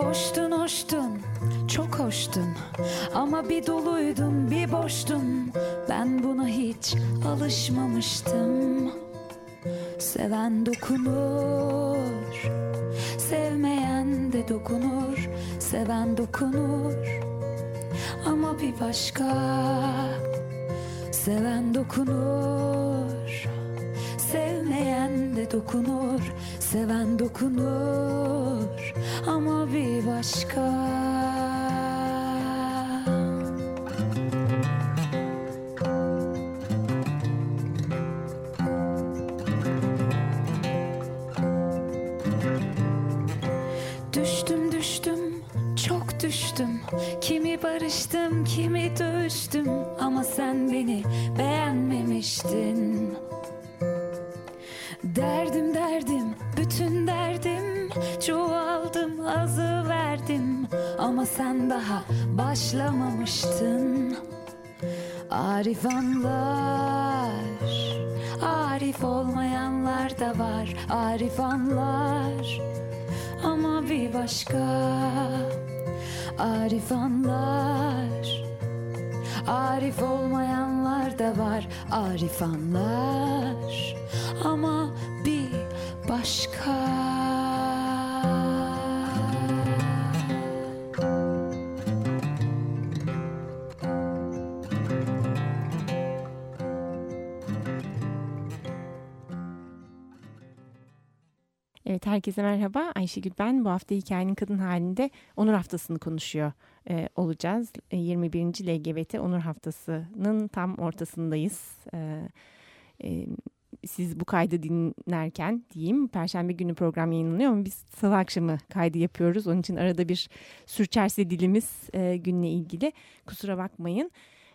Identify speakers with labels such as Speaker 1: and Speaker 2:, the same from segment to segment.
Speaker 1: Hoştun hoştun çok hoştun. Ama bir doluydun bir boştun. Ben buna hiç alışmamıştım. Seven dokunur sevmeyen de dokunur. Seven dokunur ama bir başka. Seven dokunur Sevmeyen de dokunur. Seven dokunur Ama bir başka. Düştüm düştüm çok düştüm. Kimi barıştım kimi dövüştüm. Ama sen beni beğenmemiştin Ama sen daha başlamamıştın. Arif anlar Arif olmayanlar da var. Arif anlar Ama bir başka. Arif anlar Arif olmayanlar da var. Arif anlar Ama bir başka
Speaker 2: Evet herkese merhaba. Ayşegül ben. Bu hafta hikayenin kadın halinde Onur Haftası'nı konuşuyor e, olacağız. E, 21. LGBT Onur Haftası'nın tam ortasındayız. E, e, siz bu kaydı dinlerken diyeyim Perşembe günü program yayınlanıyor ama biz salı akşamı kaydı yapıyoruz. Onun için arada bir sürçerse dilimiz e, günle ilgili. Kusura bakmayın.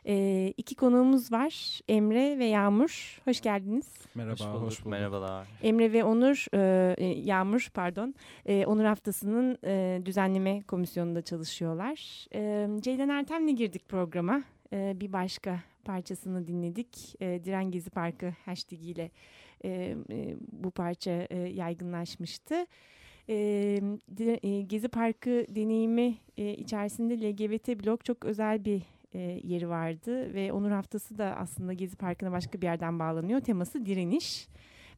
Speaker 2: E, iki konuğumuz var. Emre ve Yağmur. Hoş geldiniz.
Speaker 3: Merhaba,
Speaker 4: Hoş bulduk,
Speaker 3: hoş bulduk.
Speaker 4: merhabalar.
Speaker 2: Emre ve Onur, e, e, Yağmur pardon, e, Onur Haftası'nın e, düzenleme komisyonunda çalışıyorlar. E, Ceylan Ertem'le girdik programa. E, bir başka parçasını dinledik. E, Diren Gezi Parkı hashtag ile e, e, bu parça e, yaygınlaşmıştı. E, e, Gezi Parkı deneyimi e, içerisinde LGBT blok çok özel bir e, yeri vardı ve Onur Haftası da aslında Gezi Parkı'na başka bir yerden bağlanıyor. Teması direniş.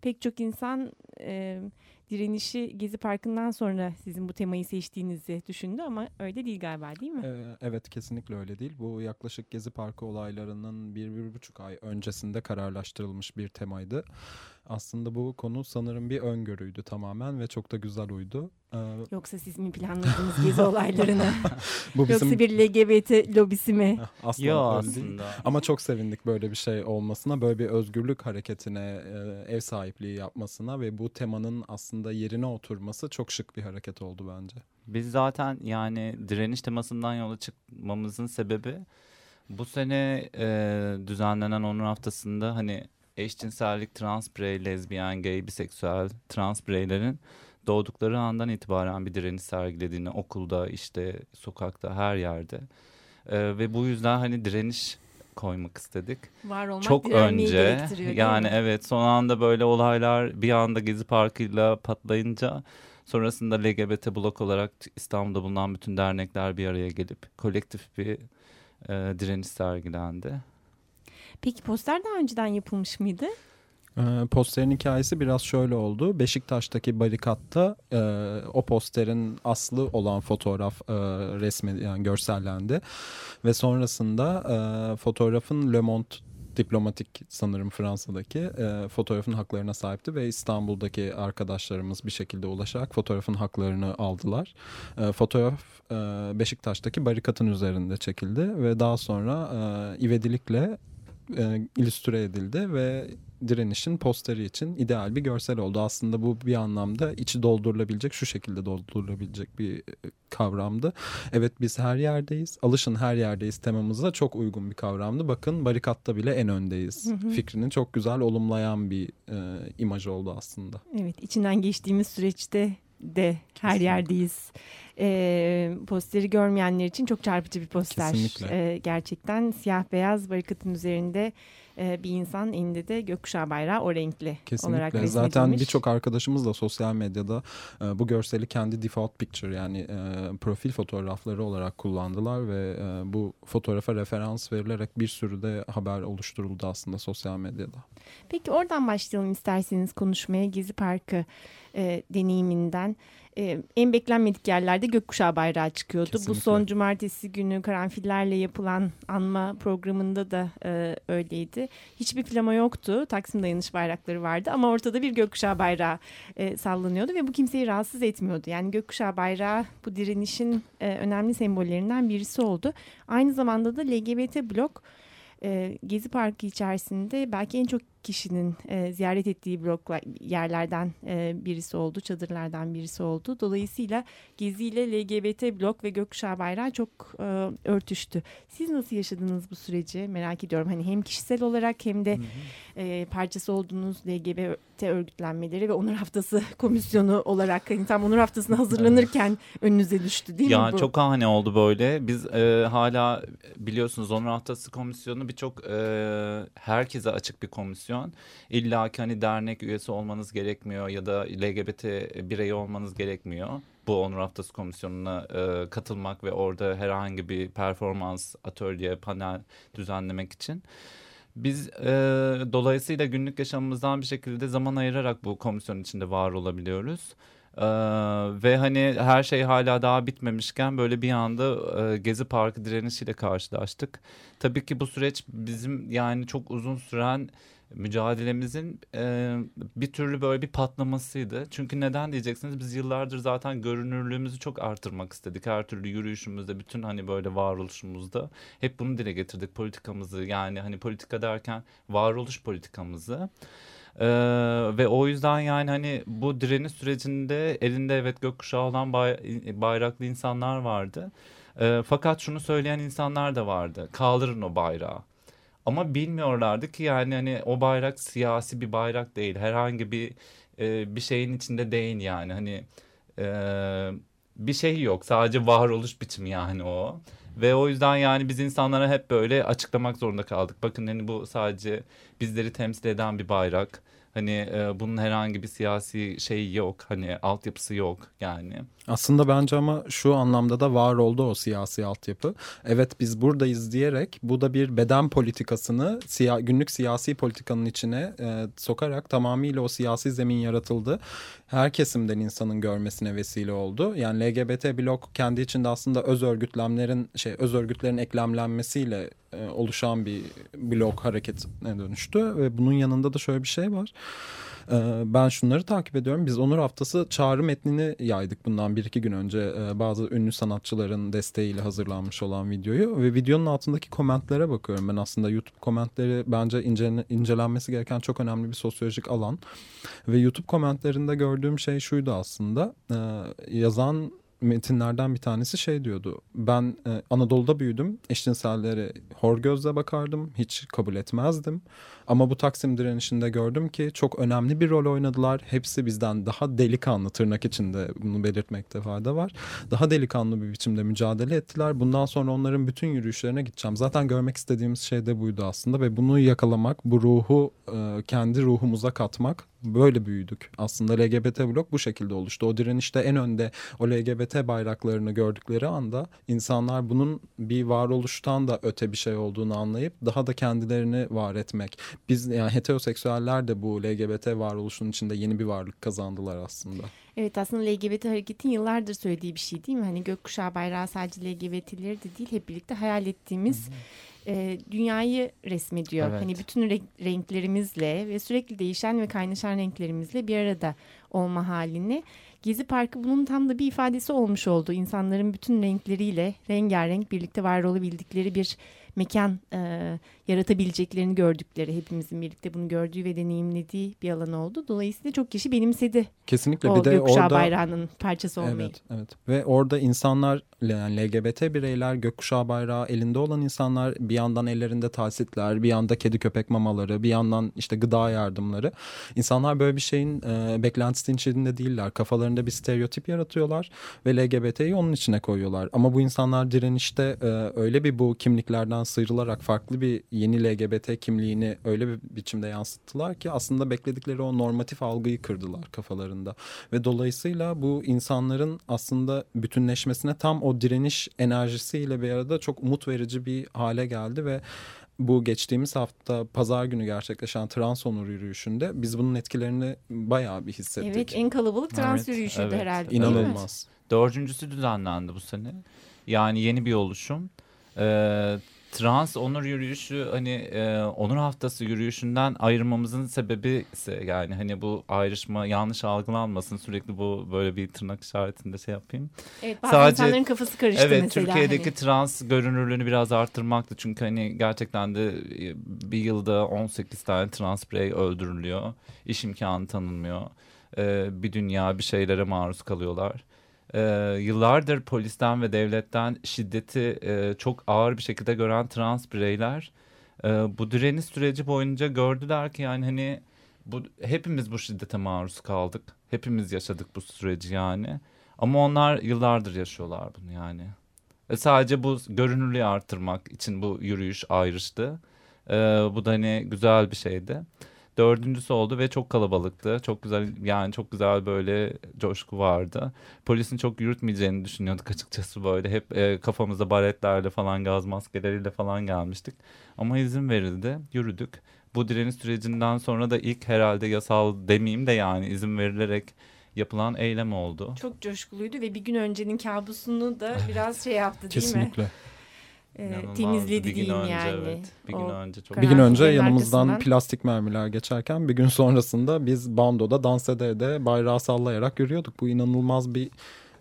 Speaker 2: Pek çok insan e, direnişi Gezi Parkı'ndan sonra sizin bu temayı seçtiğinizi düşündü ama öyle değil galiba değil mi?
Speaker 3: Ee, evet kesinlikle öyle değil. Bu yaklaşık Gezi Parkı olaylarının bir, bir buçuk ay öncesinde kararlaştırılmış bir temaydı. Aslında bu konu sanırım bir öngörüydü tamamen ve çok da güzel uydu. Ee,
Speaker 2: Yoksa siz mi planladınız gezi olaylarını?
Speaker 3: bu bizim
Speaker 2: Yoksa bir LGBT lobisi mi?
Speaker 3: asla
Speaker 4: Yo aslında.
Speaker 3: Ama çok sevindik böyle bir şey olmasına, böyle bir özgürlük hareketine e, ev sahipliği yapmasına ve bu temanın aslında yerine oturması çok şık bir hareket oldu bence.
Speaker 4: Biz zaten yani direniş temasından yola çıkmamızın sebebi bu sene e, düzenlenen onur haftasında hani eşcinsellik, trans birey, lezbiyen, gay, biseksüel, trans bireylerin doğdukları andan itibaren bir direniş sergilediğini okulda, işte sokakta, her yerde. E, ve bu yüzden hani direniş koymak istedik.
Speaker 2: Var olmak
Speaker 4: Çok önce yani evet son anda böyle olaylar bir anda Gezi Parkı'yla patlayınca sonrasında LGBT blok olarak İstanbul'da bulunan bütün dernekler bir araya gelip kolektif bir e, direniş sergilendi.
Speaker 2: Peki poster daha önceden yapılmış mıydı?
Speaker 3: Ee, posterin hikayesi biraz şöyle oldu. Beşiktaş'taki barikatta e, o posterin aslı olan fotoğraf e, resmi yani görsellendi ve sonrasında e, fotoğrafın Le Monde diplomatik sanırım Fransa'daki e, fotoğrafın haklarına sahipti ve İstanbul'daki arkadaşlarımız bir şekilde ulaşarak fotoğrafın haklarını aldılar. E, fotoğraf e, Beşiktaş'taki barikatın üzerinde çekildi ve daha sonra e, ivedilikle e, illüstre edildi ve direnişin posteri için ideal bir görsel oldu. Aslında bu bir anlamda içi doldurulabilecek, şu şekilde doldurulabilecek bir e, kavramdı. Evet biz her yerdeyiz, alışın her yerdeyiz temamıza çok uygun bir kavramdı. Bakın barikatta bile en öndeyiz. Fikrini çok güzel olumlayan bir e, imaj oldu aslında.
Speaker 2: Evet, içinden geçtiğimiz süreçte de her
Speaker 3: Kesinlikle.
Speaker 2: yerdeyiz. Ee, posteri görmeyenler için çok çarpıcı bir poster.
Speaker 3: Kesinlikle.
Speaker 2: Ee, gerçekten siyah beyaz barikatın üzerinde e, bir insan elinde de gökkuşağı bayrağı o renkli olarak
Speaker 3: Kesinlikle.
Speaker 2: resmedilmiş.
Speaker 3: Zaten birçok arkadaşımız da sosyal medyada e, bu görseli kendi default picture yani e, profil fotoğrafları olarak kullandılar ve e, bu fotoğrafa referans verilerek bir sürü de haber oluşturuldu aslında sosyal medyada.
Speaker 2: Peki oradan başlayalım isterseniz konuşmaya Gezi Parkı e, deneyiminden. E, en beklenmedik yerlerde gökkuşağı bayrağı çıkıyordu. Bu
Speaker 3: Kesinlikle.
Speaker 2: son cumartesi günü karanfillerle yapılan anma programında da e, öyleydi. Hiçbir flama yoktu. Taksim dayanış bayrakları vardı ama ortada bir gökkuşağı bayrağı e, sallanıyordu ve bu kimseyi rahatsız etmiyordu. Yani gökkuşağı bayrağı bu direnişin e, önemli sembollerinden birisi oldu. Aynı zamanda da LGBT blok e, Gezi Parkı içerisinde belki en çok kişinin e, ziyaret ettiği bloklar yerlerden e, birisi oldu, çadırlardan birisi oldu. Dolayısıyla Gezi ile LGBT blok ve Gökkuşağı Bayrağı çok e, örtüştü. Siz nasıl yaşadınız bu süreci merak ediyorum. Hani hem kişisel olarak hem de e, parçası olduğunuz LGBT örgütlenmeleri ve Onur Haftası komisyonu olarak hani tam Onur Haftası'na hazırlanırken önünüze düştü değil
Speaker 4: ya
Speaker 2: mi bu?
Speaker 4: çok hani oldu böyle. Biz e, hala biliyorsunuz Onur Haftası Komisyonu birçok e, herkese açık bir komisyon. İlla ki hani dernek üyesi olmanız gerekmiyor ya da LGBT bireyi olmanız gerekmiyor. Bu Onur Haftası Komisyonu'na e, katılmak ve orada herhangi bir performans, atölye, panel düzenlemek için. Biz e, dolayısıyla günlük yaşamımızdan bir şekilde zaman ayırarak bu komisyon içinde var olabiliyoruz. Ee, ve hani her şey hala daha bitmemişken böyle bir anda e, Gezi Parkı direnişiyle karşılaştık. Tabii ki bu süreç bizim yani çok uzun süren mücadelemizin e, bir türlü böyle bir patlamasıydı. Çünkü neden diyeceksiniz biz yıllardır zaten görünürlüğümüzü çok artırmak istedik. Her türlü yürüyüşümüzde bütün hani böyle varoluşumuzda hep bunu dile getirdik politikamızı yani hani politika derken varoluş politikamızı. Ee, ve o yüzden yani hani bu direniş sürecinde elinde evet gökkuşağı olan bay, bayraklı insanlar vardı. Ee, fakat şunu söyleyen insanlar da vardı. Kaldırın o bayrağı. Ama bilmiyorlardı ki yani hani o bayrak siyasi bir bayrak değil. Herhangi bir e, bir şeyin içinde değil yani. Hani e, bir şey yok. Sadece varoluş biçimi yani o. Ve o yüzden yani biz insanlara hep böyle açıklamak zorunda kaldık. Bakın hani bu sadece bizleri temsil eden bir bayrak. Hani e, bunun herhangi bir siyasi şeyi yok. Hani altyapısı yok yani.
Speaker 3: Aslında bence ama şu anlamda da var oldu o siyasi altyapı. Evet biz buradayız diyerek bu da bir beden politikasını siya, günlük siyasi politikanın içine e, sokarak tamamıyla o siyasi zemin yaratıldı. Her kesimden insanın görmesine vesile oldu. Yani LGBT blok kendi içinde aslında öz örgütlemlerin şey öz örgütlerin eklemlenmesiyle e, oluşan bir blok hareketine dönüştü ve bunun yanında da şöyle bir şey var. Ee, ben şunları takip ediyorum. Biz Onur Haftası çağrı metnini yaydık bundan bir iki gün önce e, bazı ünlü sanatçıların desteğiyle hazırlanmış olan videoyu ve videonun altındaki komentlere bakıyorum. Ben aslında YouTube komentleri bence ince, incelenmesi gereken çok önemli bir sosyolojik alan ve YouTube komentlerinde gördüğüm şey şuydu aslında e, yazan metinlerden bir tanesi şey diyordu. Ben e, Anadolu'da büyüdüm. Eşcinsellere hor gözle bakardım. Hiç kabul etmezdim. Ama bu Taksim direnişinde gördüm ki çok önemli bir rol oynadılar. Hepsi bizden daha delikanlı tırnak içinde bunu belirtmekte fayda var. Daha delikanlı bir biçimde mücadele ettiler. Bundan sonra onların bütün yürüyüşlerine gideceğim. Zaten görmek istediğimiz şey de buydu aslında ve bunu yakalamak, bu ruhu e, kendi ruhumuza katmak böyle büyüdük. Aslında LGBT blok bu şekilde oluştu. O direnişte en önde o LGBT bayraklarını gördükleri anda insanlar bunun bir varoluştan da öte bir şey olduğunu anlayıp daha da kendilerini var etmek. Biz yani heteroseksüeller de bu LGBT varoluşunun içinde yeni bir varlık kazandılar aslında.
Speaker 2: Evet aslında LGBT hareketin yıllardır söylediği bir şey değil mi? Hani gökkuşağı bayrağı sadece LGBT'leri de değil hep birlikte hayal ettiğimiz e, dünyayı resmediyor.
Speaker 4: Evet.
Speaker 2: Hani bütün renk- renklerimizle ve sürekli değişen ve kaynaşan renklerimizle bir arada olma halini. Gezi Parkı bunun tam da bir ifadesi olmuş oldu. İnsanların bütün renkleriyle rengarenk birlikte var olabildikleri bir mekan e, yaratabileceklerini gördükleri, hepimizin birlikte bunu gördüğü ve deneyimlediği bir alan oldu. Dolayısıyla çok kişi benimsedi
Speaker 3: Kesinlikle
Speaker 2: o
Speaker 3: bir de
Speaker 2: gökkuşağı
Speaker 3: orada
Speaker 2: bayrağının parçası olmayı.
Speaker 3: Evet, evet. Ve orada insanlar yani LGBT bireyler gökkuşağı bayrağı elinde olan insanlar bir yandan ellerinde tasitler, bir yanda kedi köpek mamaları, bir yandan işte gıda yardımları. İnsanlar böyle bir şeyin e, beklentisinin içinde değiller. Kafalarında bir stereotip yaratıyorlar ve LGBT'yi onun içine koyuyorlar. Ama bu insanlar direnişte e, öyle bir bu kimliklerden sıyrılarak farklı bir yeni LGBT kimliğini öyle bir biçimde yansıttılar ki aslında bekledikleri o normatif algıyı kırdılar kafalarında. Ve dolayısıyla bu insanların aslında bütünleşmesine tam o direniş enerjisiyle bir arada çok umut verici bir hale geldi ve bu geçtiğimiz hafta pazar günü gerçekleşen trans onur yürüyüşünde biz bunun etkilerini bayağı bir hissettik.
Speaker 2: Evet en kalabalık trans
Speaker 4: Evet,
Speaker 2: yürüyüşüydü
Speaker 4: evet.
Speaker 2: herhalde.
Speaker 3: İnanılmaz.
Speaker 4: Dördüncüsü düzenlendi bu sene. Yani yeni bir oluşum. Ee, trans onur yürüyüşü hani e, onur haftası yürüyüşünden ayırmamızın sebebi ise yani hani bu ayrışma yanlış algılanmasın sürekli bu böyle bir tırnak işaretinde şey yapayım.
Speaker 2: Evet bazı
Speaker 4: Sadece-
Speaker 2: insanların kafası karıştı
Speaker 4: evet
Speaker 2: mesela.
Speaker 4: Türkiye'deki
Speaker 2: hani.
Speaker 4: trans görünürlüğünü biraz arttırmaktı çünkü hani gerçekten de e, bir yılda 18 tane trans birey öldürülüyor. İş imkanı tanınmıyor. Ee, bir dünya bir şeylere maruz kalıyorlar. Ee, yıllardır polisten ve devletten şiddeti e, çok ağır bir şekilde gören trans bireyler e, bu direniş süreci boyunca gördüler ki yani hani bu hepimiz bu şiddete maruz kaldık. Hepimiz yaşadık bu süreci yani. Ama onlar yıllardır yaşıyorlar bunu yani. Ve sadece bu görünürlüğü arttırmak için bu yürüyüş ayrıştı. Ee, bu da hani güzel bir şeydi. Dördüncüsü oldu ve çok kalabalıktı. Çok güzel yani çok güzel böyle coşku vardı. Polisin çok yürütmeyeceğini düşünüyorduk açıkçası böyle. Hep e, kafamızda baretlerle falan gaz maskeleriyle falan gelmiştik. Ama izin verildi. Yürüdük. Bu direniş sürecinden sonra da ilk herhalde yasal demeyeyim de yani izin verilerek yapılan eylem oldu.
Speaker 2: Çok coşkuluydu ve bir gün öncenin kabusunu da biraz şey yaptı değil mi?
Speaker 3: Kesinlikle.
Speaker 2: Ee,
Speaker 4: İnanılmazdı.
Speaker 2: temizledi diyeyim
Speaker 4: önce,
Speaker 2: yani.
Speaker 4: Evet. Bir gün
Speaker 2: O
Speaker 4: önce çok
Speaker 3: Bir gün önce yanımızdan
Speaker 2: arkasından-
Speaker 3: plastik mermiler geçerken bir gün sonrasında biz bandoda dans ede ede bayrağı sallayarak yürüyorduk. Bu inanılmaz bir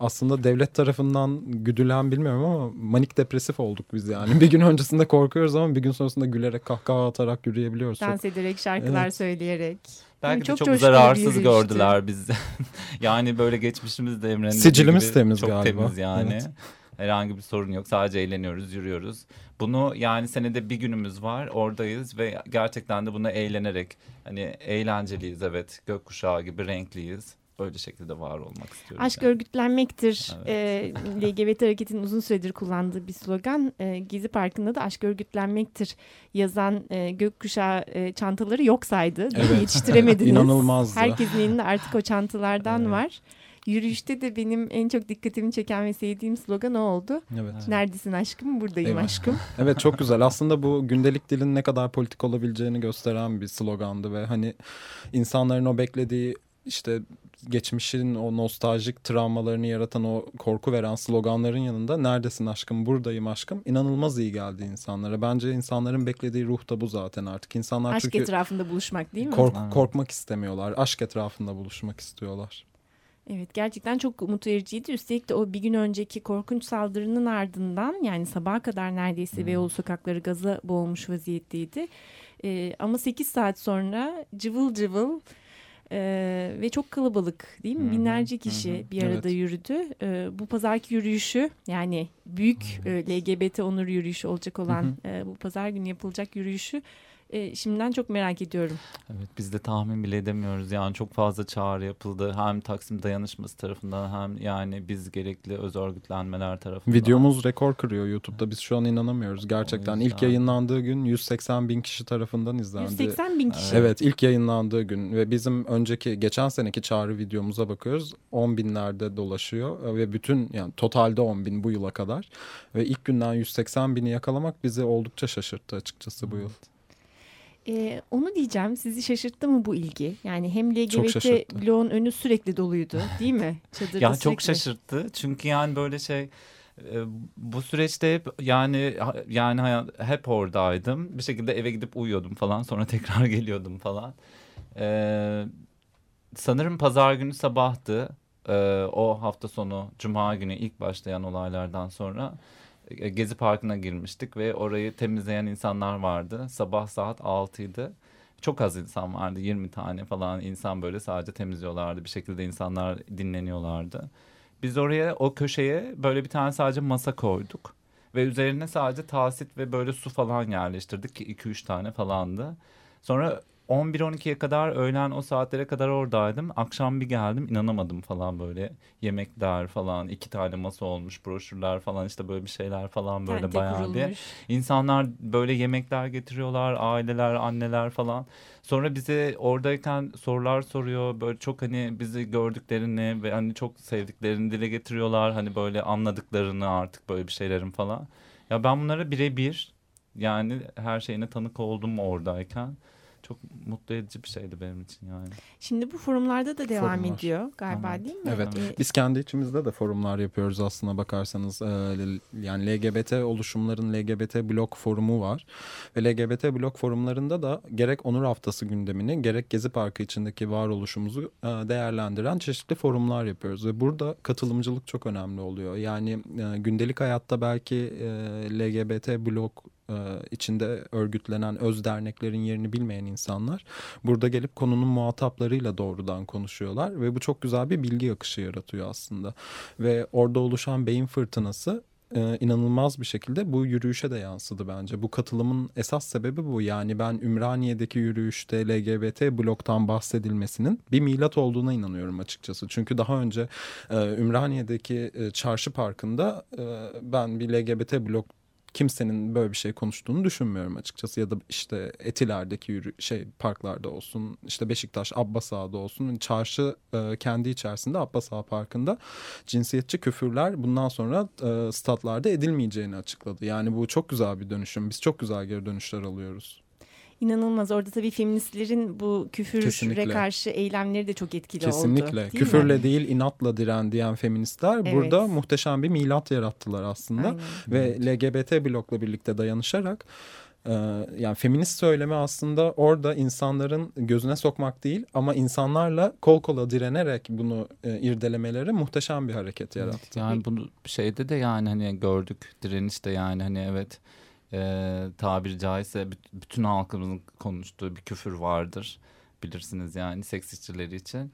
Speaker 3: aslında devlet tarafından güdülen bilmiyorum ama manik depresif olduk biz yani. Bir gün öncesinde korkuyoruz ama bir gün sonrasında gülerek kahkaha atarak yürüyebiliyoruz. Çok
Speaker 2: Dans ederek, şarkılar
Speaker 3: Evet.
Speaker 2: söyleyerek.
Speaker 4: Belki
Speaker 2: Yani
Speaker 4: de
Speaker 2: çok
Speaker 4: çok, zararsız gördüler bizi. yani böyle geçmişimiz de Emre'nin
Speaker 3: Sicilimiz temiz
Speaker 4: çok
Speaker 3: galiba.
Speaker 4: temiz yani.
Speaker 3: Evet.
Speaker 4: Herhangi bir sorun yok. Sadece eğleniyoruz, yürüyoruz. Bunu yani senede bir günümüz var. Oradayız ve gerçekten de buna eğlenerek hani eğlenceliyiz evet. Gökkuşağı gibi renkliyiz. Böyle şekilde var olmak istiyoruz.
Speaker 2: Aşk
Speaker 4: yani.
Speaker 2: örgütlenmektir.
Speaker 4: Evet.
Speaker 2: Ee, LGBT hareketinin uzun süredir kullandığı bir slogan. Ee, Gezi Parkı'nda da aşk örgütlenmektir yazan e, gökkuşağı e, çantaları yok saydı.
Speaker 3: Evet.
Speaker 2: Yetiştiremediniz.
Speaker 3: İnanılmazdı.
Speaker 2: Herkesin elinde artık o çantalardan
Speaker 4: Evet.
Speaker 2: var. Yürüyüşte de benim en çok dikkatimi çeken ve sevdiğim slogan o oldu.
Speaker 3: Evet.
Speaker 2: Neredesin aşkım? Buradayım
Speaker 3: Eyvah.
Speaker 2: aşkım.
Speaker 3: Evet çok güzel. Aslında bu gündelik dilin ne kadar politik olabileceğini gösteren bir slogandı ve hani insanların o beklediği işte geçmişin o nostaljik travmalarını yaratan o korku veren sloganların yanında neredesin aşkım buradayım aşkım inanılmaz iyi geldi insanlara. Bence insanların beklediği ruh da bu zaten artık. İnsanlar
Speaker 2: Aşk
Speaker 3: çünkü
Speaker 2: etrafında buluşmak değil mi?
Speaker 3: kork- korkmak istemiyorlar. Aşk etrafında buluşmak istiyorlar.
Speaker 2: Evet gerçekten çok umut vericiydi. Üstelik de o bir gün önceki korkunç saldırının ardından yani sabaha kadar neredeyse
Speaker 4: Hmm.
Speaker 2: Beyoğlu sokakları gaza boğulmuş vaziyetteydi. Ee, ama 8 saat sonra cıvıl cıvıl e, ve çok kalabalık değil mi?
Speaker 4: Hı hı,
Speaker 2: Binlerce
Speaker 4: hı
Speaker 2: kişi
Speaker 4: hı.
Speaker 2: bir arada
Speaker 3: Evet.
Speaker 2: yürüdü. Ee, bu pazarki yürüyüşü yani büyük e, LGBT onur yürüyüşü olacak olan e, bu pazar günü yapılacak yürüyüşü e, şimdiden çok merak ediyorum.
Speaker 4: Evet biz de tahmin bile edemiyoruz yani çok fazla çağrı yapıldı hem Taksim Dayanışması tarafından hem yani biz gerekli öz örgütlenmeler tarafından.
Speaker 3: Videomuz rekor kırıyor YouTube'da. Biz şu an inanamıyoruz. Gerçekten ilk yayınlandığı gün 180 bin kişi tarafından izlendi.
Speaker 2: 180 bin kişi.
Speaker 3: Evet ilk yayınlandığı gün ve bizim önceki geçen seneki çağrı videomuza bakıyoruz 10 binlerde dolaşıyor ve bütün yani totalde 10 bin bu yıla kadar ve ilk günden 180 bini yakalamak bizi oldukça şaşırttı açıkçası bu yıl.
Speaker 2: Ee, onu diyeceğim. Sizi şaşırttı mı bu ilgi? Yani hem
Speaker 3: Çok
Speaker 2: LGBT bloğun önü sürekli doluydu değil mi? Çadırda
Speaker 4: Ya çok
Speaker 2: sürekli.
Speaker 4: şaşırttı çünkü yani böyle şey e, bu süreçte hep yani yani hep oradaydım bir şekilde eve gidip uyuyordum falan sonra tekrar geliyordum falan. Ee, sanırım pazar günü sabahtı Ee, o hafta sonu cuma günü ilk başlayan olaylardan sonra e, Gezi Parkı'na girmiştik ve orayı temizleyen insanlar vardı. Sabah saat 6'ydı. Çok az insan vardı. 20 tane falan insan böyle sadece temizliyorlardı. Bir şekilde insanlar dinleniyorlardı. Biz oraya o köşeye böyle bir tane sadece masa koyduk. Ve üzerine sadece tasit ve böyle su falan yerleştirdik ki 2-3 tane falandı. Sonra 11-12'ye kadar öğlen o saatlere kadar oradaydım. Akşam bir geldim inanamadım falan böyle. Yemekler falan iki tane masa olmuş broşürler falan işte böyle bir şeyler falan böyle
Speaker 2: Tente
Speaker 4: bayağı bir.
Speaker 2: kurulmuş.
Speaker 4: İnsanlar böyle yemekler getiriyorlar, aileler, anneler falan. Sonra bize oradayken sorular soruyor. Böyle çok hani bizi gördüklerini ve hani çok sevdiklerini dile getiriyorlar. Hani böyle anladıklarını artık böyle bir şeylerin falan. Ya ben bunlara birebir yani her şeyine tanık oldum oradayken. Çok mutlu edici bir şeydi benim için yani.
Speaker 2: Şimdi bu forumlarda da devam
Speaker 3: Forumlar.
Speaker 2: ediyor galiba
Speaker 4: Evet.
Speaker 2: değil mi?
Speaker 3: Evet.
Speaker 2: Ee,
Speaker 3: Biz kendi içimizde de forumlar yapıyoruz aslına bakarsanız. Ee, Yani LGBT oluşumların LGBT blok forumu var. Ve LGBT blok forumlarında da gerek Onur Haftası gündemini gerek Gezi Parkı içindeki varoluşumuzu e, değerlendiren çeşitli forumlar yapıyoruz. Ve burada katılımcılık çok önemli oluyor. Yani e, gündelik hayatta belki e, LGBT blok içinde örgütlenen öz derneklerin yerini bilmeyen insanlar burada gelip konunun muhataplarıyla doğrudan konuşuyorlar ve bu çok güzel bir bilgi akışı yaratıyor aslında. Ve orada oluşan beyin fırtınası e, inanılmaz bir şekilde bu yürüyüşe de yansıdı bence. Bu katılımın esas sebebi bu. Yani ben Ümraniye'deki yürüyüşte LGBT bloktan bahsedilmesinin bir milat olduğuna inanıyorum açıkçası. Çünkü daha önce e, Ümraniye'deki e, çarşı parkında e, ben bir LGBT blok kimsenin böyle bir şey konuştuğunu düşünmüyorum açıkçası ya da işte Etiler'deki yürü şey parklarda olsun işte Beşiktaş Abbas Ağa'da olsun çarşı e, kendi içerisinde Abbas Ağa Parkı'nda cinsiyetçi küfürler bundan sonra e, statlarda edilmeyeceğini açıkladı. Yani bu çok güzel bir dönüşüm. Biz çok güzel geri dönüşler alıyoruz.
Speaker 2: İnanılmaz. Orada tabii feministlerin bu küfüre
Speaker 3: Kesinlikle.
Speaker 2: karşı eylemleri de çok etkili oldu.
Speaker 3: Kesinlikle.
Speaker 2: değil mi?
Speaker 3: Küfürle değil inatla diren diyen feministler
Speaker 2: Evet.
Speaker 3: burada muhteşem bir milat yarattılar aslında.
Speaker 2: Aynen.
Speaker 3: ve LGBT blokla birlikte dayanışarak e, yani feminist söylemi aslında orada insanların gözüne sokmak değil ama insanlarla kol kola direnerek bunu e, irdelemeleri muhteşem bir hareket yarattı.
Speaker 4: Yani bunu şeyde de yani hani gördük direnişte yani hani evet e, tabiri caizse büt- bütün halkımızın konuştuğu bir küfür vardır bilirsiniz yani seks işçileri için.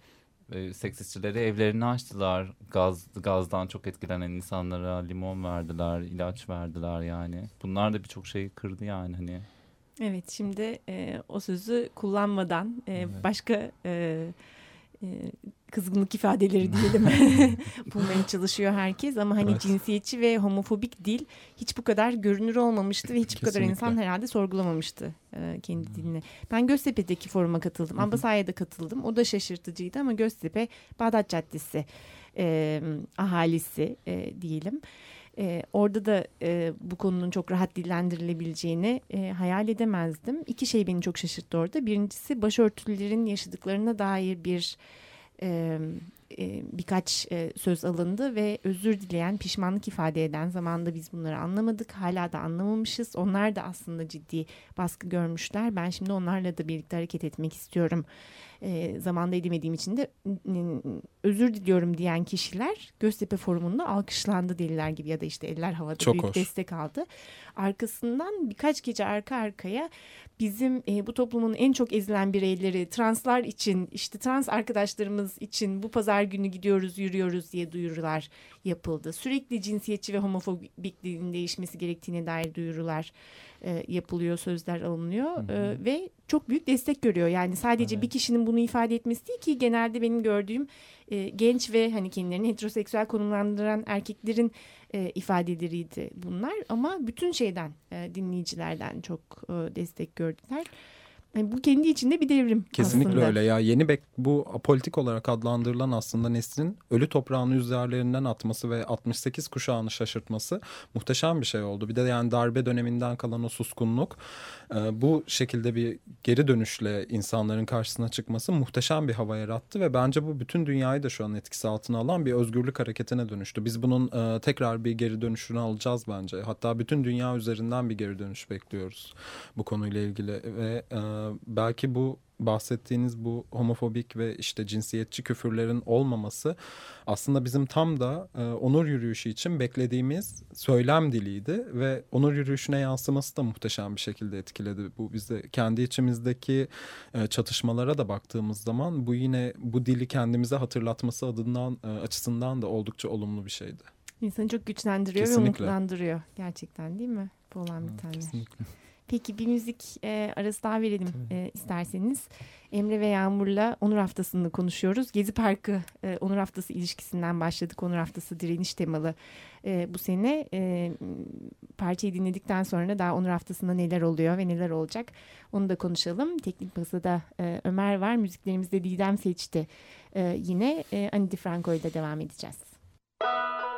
Speaker 4: E, seks işçileri evlerini açtılar gaz gazdan çok etkilenen insanlara limon verdiler ilaç verdiler yani bunlar da birçok şeyi kırdı yani hani
Speaker 2: Evet şimdi e, o sözü kullanmadan e,
Speaker 4: Evet.
Speaker 2: başka e, e, kızgınlık ifadeleri diyelim bulmaya çalışıyor herkes ama hani
Speaker 3: Evet.
Speaker 2: cinsiyetçi ve homofobik dil hiç bu kadar görünür olmamıştı ve hiç bu kadar
Speaker 3: Kesinlikle.
Speaker 2: insan herhalde sorgulamamıştı e, kendi dilini. Ben Göztepe'deki foruma katıldım. Abbasaya'ya da katıldım. O da şaşırtıcıydı ama Göztepe Bağdat Caddesi e, ahalisi e, diyelim. E, orada da e, bu konunun çok rahat dillendirilebileceğini e, hayal edemezdim. İki şey beni çok şaşırttı orada. Birincisi başörtülerin yaşadıklarına dair bir e, e, birkaç e, söz alındı ve özür dileyen, pişmanlık ifade eden zamanda biz bunları anlamadık. Hala da anlamamışız. Onlar da aslında ciddi baskı görmüşler. Ben şimdi onlarla da birlikte hareket etmek istiyorum. E, zamanda edemediğim için de özür diliyorum diyen kişiler Göztepe Forumu'nda alkışlandı deliler gibi ya da işte eller havada
Speaker 3: Çok
Speaker 2: büyük
Speaker 3: hoş.
Speaker 2: destek aldı. Arkasından birkaç gece arka arkaya bizim e, bu toplumun en çok ezilen bireyleri translar için işte trans arkadaşlarımız için bu pazar günü gidiyoruz yürüyoruz diye duyurular yapıldı. Sürekli cinsiyetçi ve homofobikliğin değişmesi gerektiğine dair duyurular e, yapılıyor, sözler alınıyor e, ve çok büyük destek görüyor. Yani sadece
Speaker 4: Evet.
Speaker 2: bir kişinin bunu ifade etmesi değil ki genelde benim gördüğüm e, genç ve hani kendilerini heteroseksüel konumlandıran erkeklerin e, ifadeleriydi bunlar ama bütün şeyden e, dinleyicilerden çok e, destek gördüler. Yani bu kendi içinde bir devrim
Speaker 3: Kesinlikle
Speaker 2: aslında.
Speaker 3: öyle ya yeni bek bu apolitik olarak adlandırılan aslında neslin ölü toprağını üzerlerinden atması ve 68 kuşağını şaşırtması muhteşem bir şey oldu. Bir de yani darbe döneminden kalan o suskunluk bu şekilde bir geri dönüşle insanların karşısına çıkması muhteşem bir hava yarattı ve bence bu bütün dünyayı da şu an etkisi altına alan bir özgürlük hareketine dönüştü. Biz bunun e, tekrar bir geri dönüşünü alacağız bence. Hatta bütün dünya üzerinden bir geri dönüş bekliyoruz bu konuyla ilgili ve e, belki bu bahsettiğiniz bu homofobik ve işte cinsiyetçi küfürlerin olmaması aslında bizim tam da e, onur yürüyüşü için beklediğimiz söylem diliydi ve onur yürüyüşüne yansıması da muhteşem bir şekilde etkiledi. Bu bizde kendi içimizdeki e, çatışmalara da baktığımız zaman bu yine bu dili kendimize hatırlatması adından e, açısından da oldukça olumlu bir şeydi.
Speaker 2: İnsanı çok güçlendiriyor ve
Speaker 3: Kesinlikle.
Speaker 2: umutlandırıyor gerçekten değil mi? Bu olan bir tane.
Speaker 3: Kesinlikle.
Speaker 2: Peki bir müzik e, arası daha verelim e, isterseniz. Emre ve Yağmur'la Onur Haftası'nı konuşuyoruz. Gezi Parkı e, Onur Haftası ilişkisinden başladık. Onur Haftası direniş temalı e, bu sene. E, parçayı dinledikten sonra daha Onur Haftası'nda neler oluyor ve neler olacak onu da konuşalım. Teknik Masa'da e, Ömer var. Müziklerimizde Didem seçti. E, yine e, Ani DiFranco ile devam edeceğiz.
Speaker 5: They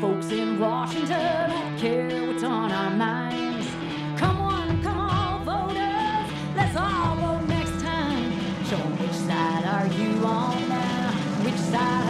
Speaker 5: folks in Washington who care what's on our minds. Come on, come on, voters, let's all vote next time. Show which side are you on now? Which side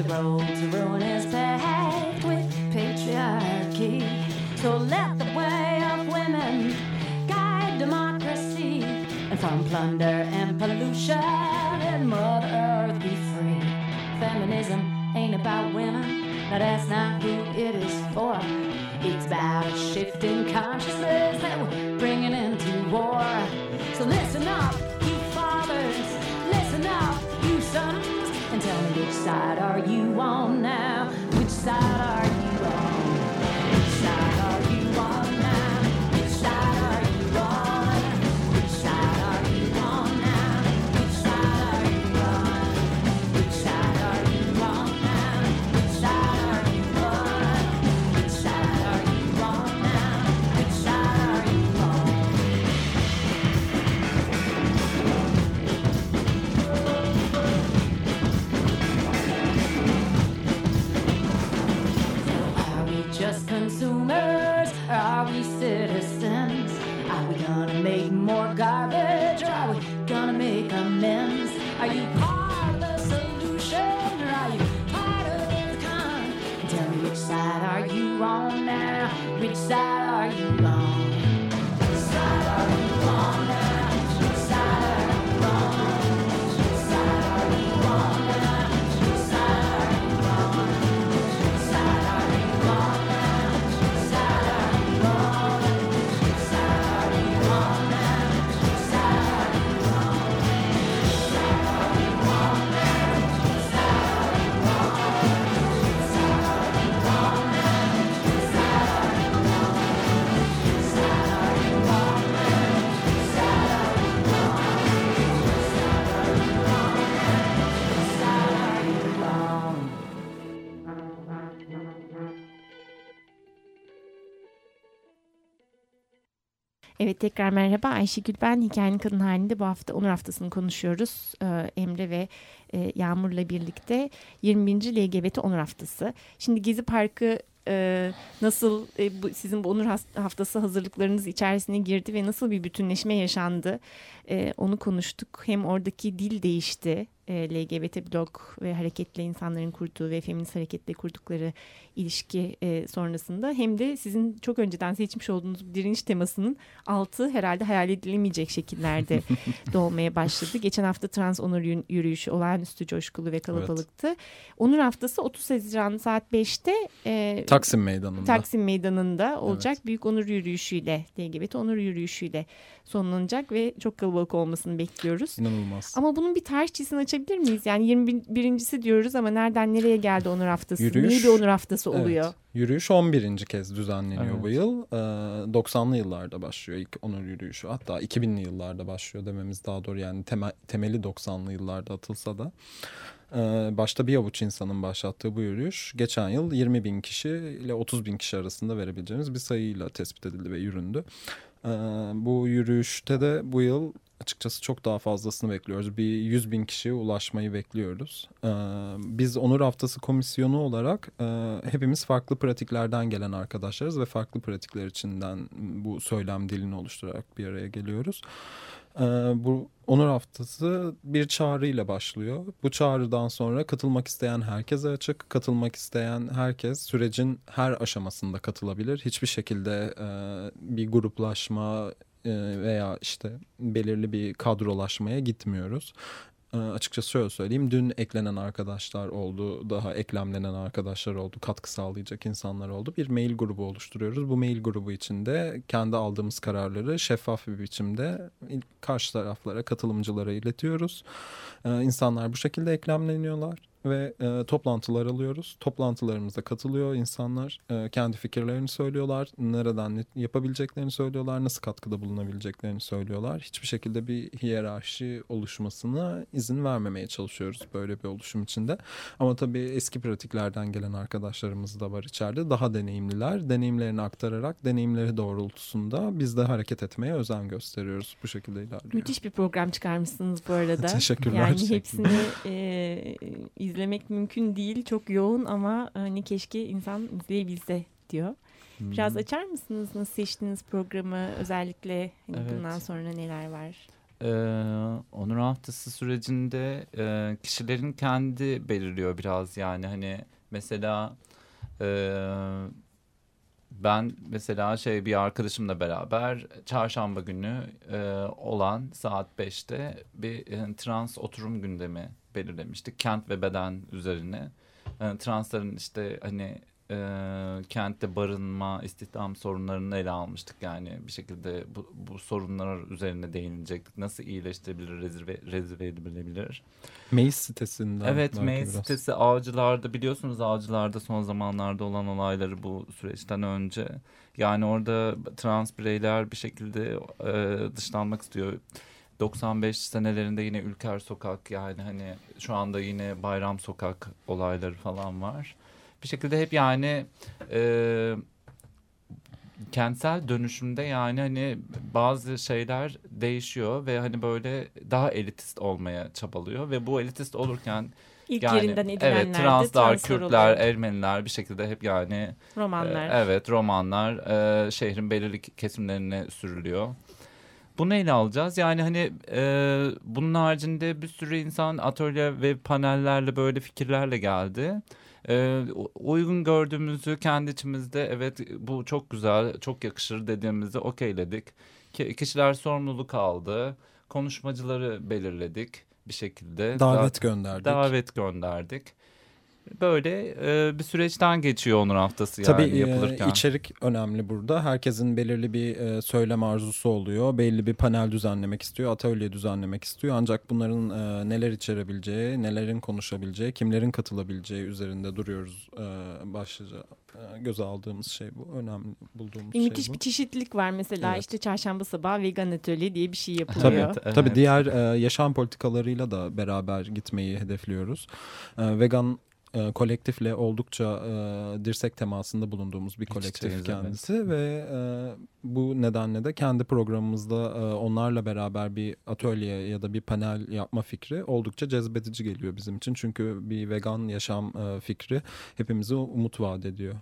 Speaker 5: The road to ruin is paved with patriarchy. So let the way of women guide democracy. And from plunder and pollution, and Mother Earth be free. Feminism ain't about women. Now that's not who it is for. It's about a shifting consciousness that we're bringing into war. So listen up, which side are you on now? Which side are you or are we citizens? Are we gonna make more garbage
Speaker 2: Evet tekrar merhaba Ayşegül ben Hikayenin Kadın halinde bu hafta Onur Haftası'nı konuşuyoruz. Ee, Emre ve e, Yağmur'la birlikte 21. LGBT Onur Haftası. Şimdi Gezi Parkı e, nasıl e, bu, sizin bu Onur Haftası hazırlıklarınız içerisine girdi ve nasıl bir bütünleşme yaşandı E, onu konuştuk. Hem oradaki dil değişti e, LGBT blog ve hareketle insanların kurduğu ve feminist hareketle kurdukları ilişki e, sonrasında hem de sizin çok önceden seçmiş olduğunuz direniş temasının altı herhalde hayal edilemeyecek şekillerde doğmaya başladı. Geçen hafta Trans Onur yü- yürüyüşü olağanüstü coşkulu ve kalabalıktı. Onur haftası 30 Haziran saat 5'te e,
Speaker 3: Taksim Meydanı'nda.
Speaker 2: Taksim Meydanı'nda olacak
Speaker 3: Evet.
Speaker 2: büyük onur yürüyüşüyle LGBT onur yürüyüşüyle sonlanacak ve çok kalabalık olmasını bekliyoruz.
Speaker 3: İnanılmaz.
Speaker 2: Ama bunun bir tarihçisini açabilir miyiz? Yani 21.si diyoruz ama nereden nereye geldi Onur Haftası?
Speaker 3: Yürüyüş-
Speaker 2: Niye bir Onur Haftası oluyor?
Speaker 3: Evet. Yürüyüş 11. kez düzenleniyor
Speaker 4: Evet.
Speaker 3: bu yıl. Ee, 90'lı yıllarda başlıyor ilk onur yürüyüşü. Hatta 2000'li yıllarda başlıyor dememiz daha doğru. Yani temel, temeli 90'lı yıllarda atılsa da. Ee, başta bir avuç insanın başlattığı bu yürüyüş geçen yıl 20 bin kişi ile 30 bin kişi arasında verebileceğimiz bir sayıyla tespit edildi ve yüründü. Ee, bu yürüyüşte de bu yıl açıkçası çok daha fazlasını bekliyoruz. Bir 100 bin kişiye ulaşmayı bekliyoruz. Ee, biz Onur Haftası Komisyonu olarak e, hepimiz farklı pratiklerden gelen arkadaşlarız ve farklı pratikler içinden bu söylem dilini oluşturarak bir araya geliyoruz. Ee, bu Onur Haftası bir çağrıyla başlıyor. Bu çağrıdan sonra katılmak isteyen herkese açık. Katılmak isteyen herkes sürecin her aşamasında katılabilir. Hiçbir şekilde e, bir gruplaşma veya işte belirli bir kadrolaşmaya gitmiyoruz. E, açıkçası şöyle söyleyeyim. Dün eklenen arkadaşlar oldu. Daha eklemlenen arkadaşlar oldu. Katkı sağlayacak insanlar oldu. Bir mail grubu oluşturuyoruz. Bu mail grubu içinde kendi aldığımız kararları şeffaf bir biçimde karşı taraflara, katılımcılara iletiyoruz. E, insanlar bu şekilde eklemleniyorlar ve e, toplantılar alıyoruz. Toplantılarımıza katılıyor insanlar. E, kendi fikirlerini söylüyorlar. Nereden ne yapabileceklerini söylüyorlar. Nasıl katkıda bulunabileceklerini söylüyorlar. Hiçbir şekilde bir hiyerarşi oluşmasına izin vermemeye çalışıyoruz böyle bir oluşum içinde. Ama tabii eski pratiklerden gelen arkadaşlarımız da var içeride. Daha deneyimliler. Deneyimlerini aktararak deneyimleri doğrultusunda biz de hareket etmeye özen gösteriyoruz. Bu şekilde ilerliyor.
Speaker 2: Müthiş bir program çıkarmışsınız bu arada.
Speaker 3: Teşekkürler.
Speaker 2: Yani hepsini e, izlemek mümkün değil. Çok yoğun ama hani keşke insan izleyebilse diyor. Biraz
Speaker 3: Hmm.
Speaker 2: açar mısınız nasıl seçtiniz programı özellikle hani
Speaker 4: Evet.
Speaker 2: bundan sonra neler var?
Speaker 4: e, onur haftası sürecinde e, kişilerin kendi belirliyor biraz yani hani mesela e, ben mesela şey bir arkadaşımla beraber çarşamba günü e, olan saat 5'te bir e, trans oturum gündemi belirlemiştik. Kent ve beden üzerine. E, transların işte hani e, kentte barınma, istihdam sorunlarını ele almıştık. Yani bir şekilde bu, bu sorunlar üzerine değinilecektik. Nasıl iyileştirebilir, rezerve, rezerve edilebilir?
Speaker 3: Mail sitesinden.
Speaker 4: Evet, mail
Speaker 3: biraz.
Speaker 4: sitesi Avcılar'da biliyorsunuz Avcılar'da son zamanlarda olan olayları bu süreçten önce. Yani orada trans bireyler bir şekilde e, dışlanmak istiyor. 95 senelerinde yine Ülker Sokak yani hani şu anda yine Bayram Sokak olayları falan var. Bir şekilde hep yani e, kentsel dönüşümde yani hani bazı şeyler değişiyor ve hani böyle daha elitist olmaya çabalıyor ve bu elitist olurken
Speaker 2: İlk
Speaker 4: yani
Speaker 2: yerinden edilenler
Speaker 4: evet translar, Kürtler,
Speaker 2: oluyor.
Speaker 4: Ermeniler bir şekilde hep yani e,
Speaker 2: romanlar.
Speaker 4: evet romanlar e, şehrin belirli kesimlerine sürülüyor. Bunu ele alacağız. Yani hani e, bunun haricinde bir sürü insan atölye ve panellerle böyle fikirlerle geldi. E, uygun gördüğümüzü kendi içimizde evet bu çok güzel, çok yakışır dediğimizi okeyledik. Ki, kişiler sorumluluk aldı. Konuşmacıları belirledik bir şekilde.
Speaker 3: Davet gönderdik.
Speaker 4: Davet gönderdik. Böyle e, bir süreçten geçiyor Onur Haftası yani
Speaker 3: Tabii e,
Speaker 4: yapılırken.
Speaker 3: içerik önemli burada. Herkesin belirli bir e, söylem arzusu oluyor. Belli bir panel düzenlemek istiyor, atölye düzenlemek istiyor. Ancak bunların e, neler içerebileceği, nelerin konuşabileceği, kimlerin katılabileceği üzerinde duruyoruz. E, başlıca e, göze aldığımız şey bu. Önemli bulduğumuz
Speaker 2: Bir
Speaker 3: şey
Speaker 2: müthiş
Speaker 3: bu.
Speaker 2: bir çeşitlilik var mesela
Speaker 3: Evet.
Speaker 2: işte çarşamba sabahı vegan atölye diye bir şey yapılıyor.
Speaker 3: Tabii,
Speaker 4: Evet,
Speaker 3: tabii diğer e, yaşam politikalarıyla da beraber gitmeyi hedefliyoruz. E, vegan e, kolektifle oldukça e, dirsek temasında bulunduğumuz bir kolektif
Speaker 4: evet.
Speaker 3: kendisi ve e, bu nedenle de kendi programımızda e, onlarla beraber bir atölye ya da bir panel yapma fikri oldukça cezbedici geliyor bizim için. Çünkü bir vegan yaşam e, fikri hepimize umut vaat ediyor.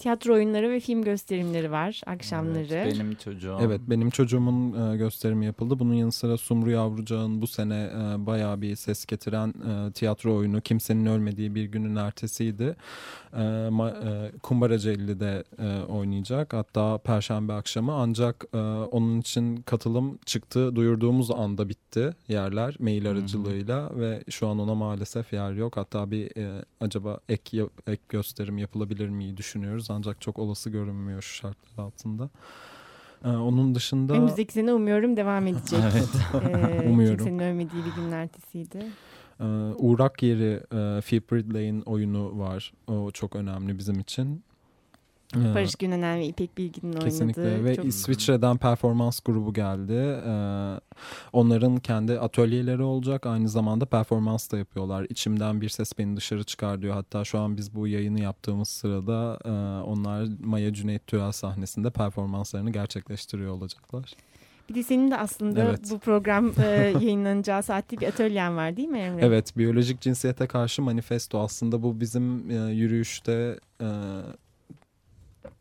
Speaker 2: Tiyatro oyunları ve film gösterimleri var akşamları.
Speaker 4: Evet, benim çocuğum.
Speaker 3: Evet benim çocuğumun e, gösterimi yapıldı. Bunun yanı sıra Sumru Yavrucağ'ın bu sene e, bayağı bir ses getiren e, tiyatro oyunu Kimsenin Ölmediği Bir Günün Ertesiydi. E, ma- e, e, oynayacak. Hatta Perşembe akşamı ancak e, onun için katılım çıktı. Duyurduğumuz anda bitti yerler mail aracılığıyla ve şu an ona maalesef yer yok. Hatta bir e, acaba ek, ek gösterim yapılabilir mi düşünüyoruz. Ancak çok olası görünmüyor şu şartlar altında. Ee, onun dışında
Speaker 2: Önümüzdeki sene umuyorum devam edecek. Ee,
Speaker 3: Umuyorum.
Speaker 2: Kimsenin ölmediği bir günün ertesiydi.
Speaker 3: e, uğrak yeri e, Philip Ridley'in oyunu var. O çok önemli bizim için. Ee,
Speaker 2: Barış Günenen ve İpek Bilgin'in oynadığı.
Speaker 3: Kesinlikle ve
Speaker 2: çok
Speaker 3: İsviçre'den performans grubu geldi. Ee, onların kendi atölyeleri olacak. Aynı zamanda performans da yapıyorlar. İçimden bir ses beni dışarı çıkar diyor. Hatta şu an biz bu yayını yaptığımız sırada e, onlar Maya Cüneyt Tüel sahnesinde performanslarını gerçekleştiriyor olacaklar.
Speaker 2: Bir de senin de aslında
Speaker 3: Evet.
Speaker 2: bu program e, yayınlanacağı saatte bir atölyen var değil mi Emre?
Speaker 3: Evet, biyolojik cinsiyete karşı manifesto aslında bu bizim e, yürüyüşte e,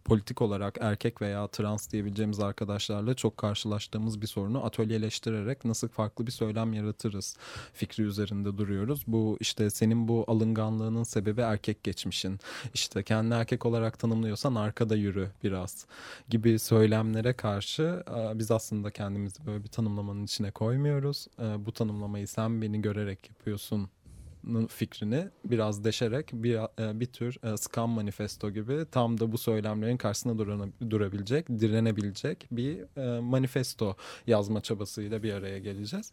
Speaker 3: politik olarak erkek veya trans diyebileceğimiz arkadaşlarla çok karşılaştığımız bir sorunu atölyeleştirerek nasıl farklı bir söylem yaratırız fikri üzerinde duruyoruz. Bu işte senin bu alınganlığının sebebi erkek geçmişin. İşte kendini erkek olarak tanımlıyorsan arkada yürü biraz gibi söylemlere karşı e, biz aslında kendimizi böyle bir tanımlamanın içine koymuyoruz. E, Bu tanımlamayı sen beni görerek yapıyorsun fikrini biraz deşerek bir e, bir tür e, scam manifesto gibi tam da bu söylemlerin karşısında durana- durabilecek, direnebilecek bir e, manifesto yazma çabasıyla bir araya geleceğiz.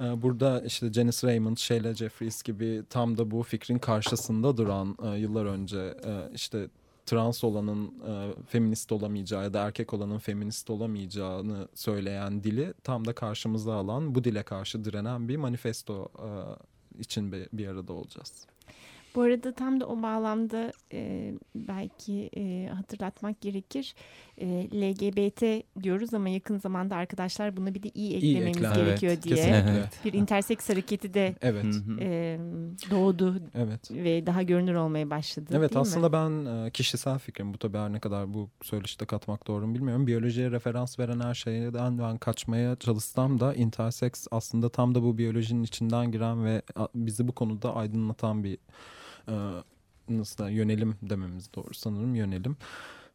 Speaker 3: Burada işte Janice Raymond, Sheila Jeffries gibi tam da bu fikrin karşısında duran yıllar önce işte trans olanın e, feminist olamayacağı ya da erkek olanın feminist olamayacağını söyleyen dili tam da karşımıza alan bu dile karşı direnen bir manifesto e, için bir, bir arada olacağız.
Speaker 2: Bu arada tam da o bağlamda e, belki e, hatırlatmak gerekir. E, LGBT diyoruz ama yakın zamanda arkadaşlar buna bir de iyi
Speaker 3: İyi
Speaker 2: eklememiz
Speaker 3: eklen-
Speaker 2: gerekiyor
Speaker 4: Evet,
Speaker 2: diye.
Speaker 3: Kesinlikle.
Speaker 2: Bir interseks hareketi de
Speaker 3: Evet.
Speaker 2: E, doğdu
Speaker 3: Evet.
Speaker 2: ve daha görünür olmaya başladı.
Speaker 3: Evet
Speaker 2: değil mi?
Speaker 3: aslında ben e, kişisel fikrim bu tabii her ne kadar bu söyleşte katmak doğru mu bilmiyorum. Biyolojiye referans veren her şeyden ben kaçmaya çalışsam da interseks aslında tam da bu biyolojinin içinden giren ve bizi bu konuda aydınlatan bir e, nasıl da yönelim dememiz doğru sanırım yönelim.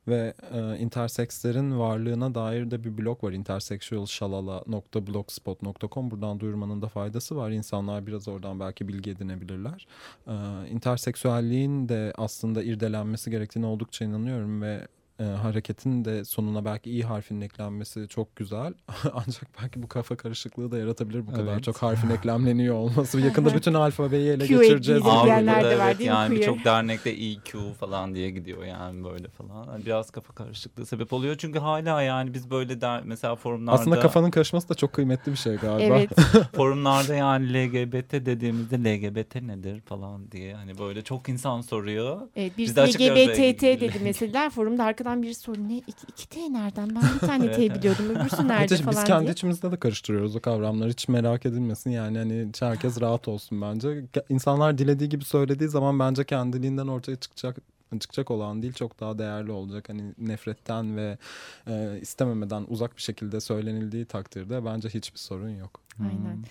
Speaker 3: Ve e, intersekslerin varlığına dair de bir blog var. intersexualşalala.blogspot.com Buradan duyurmanın da faydası var. İnsanlar biraz oradan belki bilgi edinebilirler. E, interseksüelliğin de aslında irdelenmesi gerektiğine oldukça inanıyorum ve e, hareketin de sonuna belki i harfinin eklenmesi çok güzel. Ancak belki bu kafa karışıklığı da yaratabilir bu kadar
Speaker 4: Evet.
Speaker 3: çok harfin eklemleniyor olması. Yakında bütün alfabeyi ele
Speaker 2: Q
Speaker 3: geçireceğiz.
Speaker 4: Avrupa'da
Speaker 2: de var
Speaker 4: evet
Speaker 2: mi
Speaker 4: yani birçok dernekte EQ falan diye gidiyor yani böyle falan. Biraz kafa karışıklığı sebep oluyor. Çünkü hala yani biz böyle der, mesela forumlarda
Speaker 3: Aslında kafanın karışması da çok kıymetli bir şey galiba.
Speaker 2: Evet.
Speaker 4: forumlarda yani LGBT dediğimizde LGBT nedir falan diye hani böyle çok insan soruyor.
Speaker 2: Evet,
Speaker 4: Biz
Speaker 2: birisi
Speaker 4: de belki.
Speaker 2: dedi mesela forumda arkadan biri sordu ne iki, iki T nereden ben bir tane T biliyordum öbürsü nerede
Speaker 3: Ateş,
Speaker 2: falan
Speaker 3: biz kendi
Speaker 2: diye.
Speaker 3: içimizde de karıştırıyoruz o kavramları. Hiç merak edilmesin yani hani herkes rahat olsun bence. İnsanlar dilediği gibi söylediği zaman bence kendiliğinden ortaya çıkacak çıkacak olan dil çok daha değerli olacak. Hani nefretten ve e, istememeden uzak bir şekilde söylenildiği takdirde bence hiçbir sorun yok.
Speaker 2: Aynen.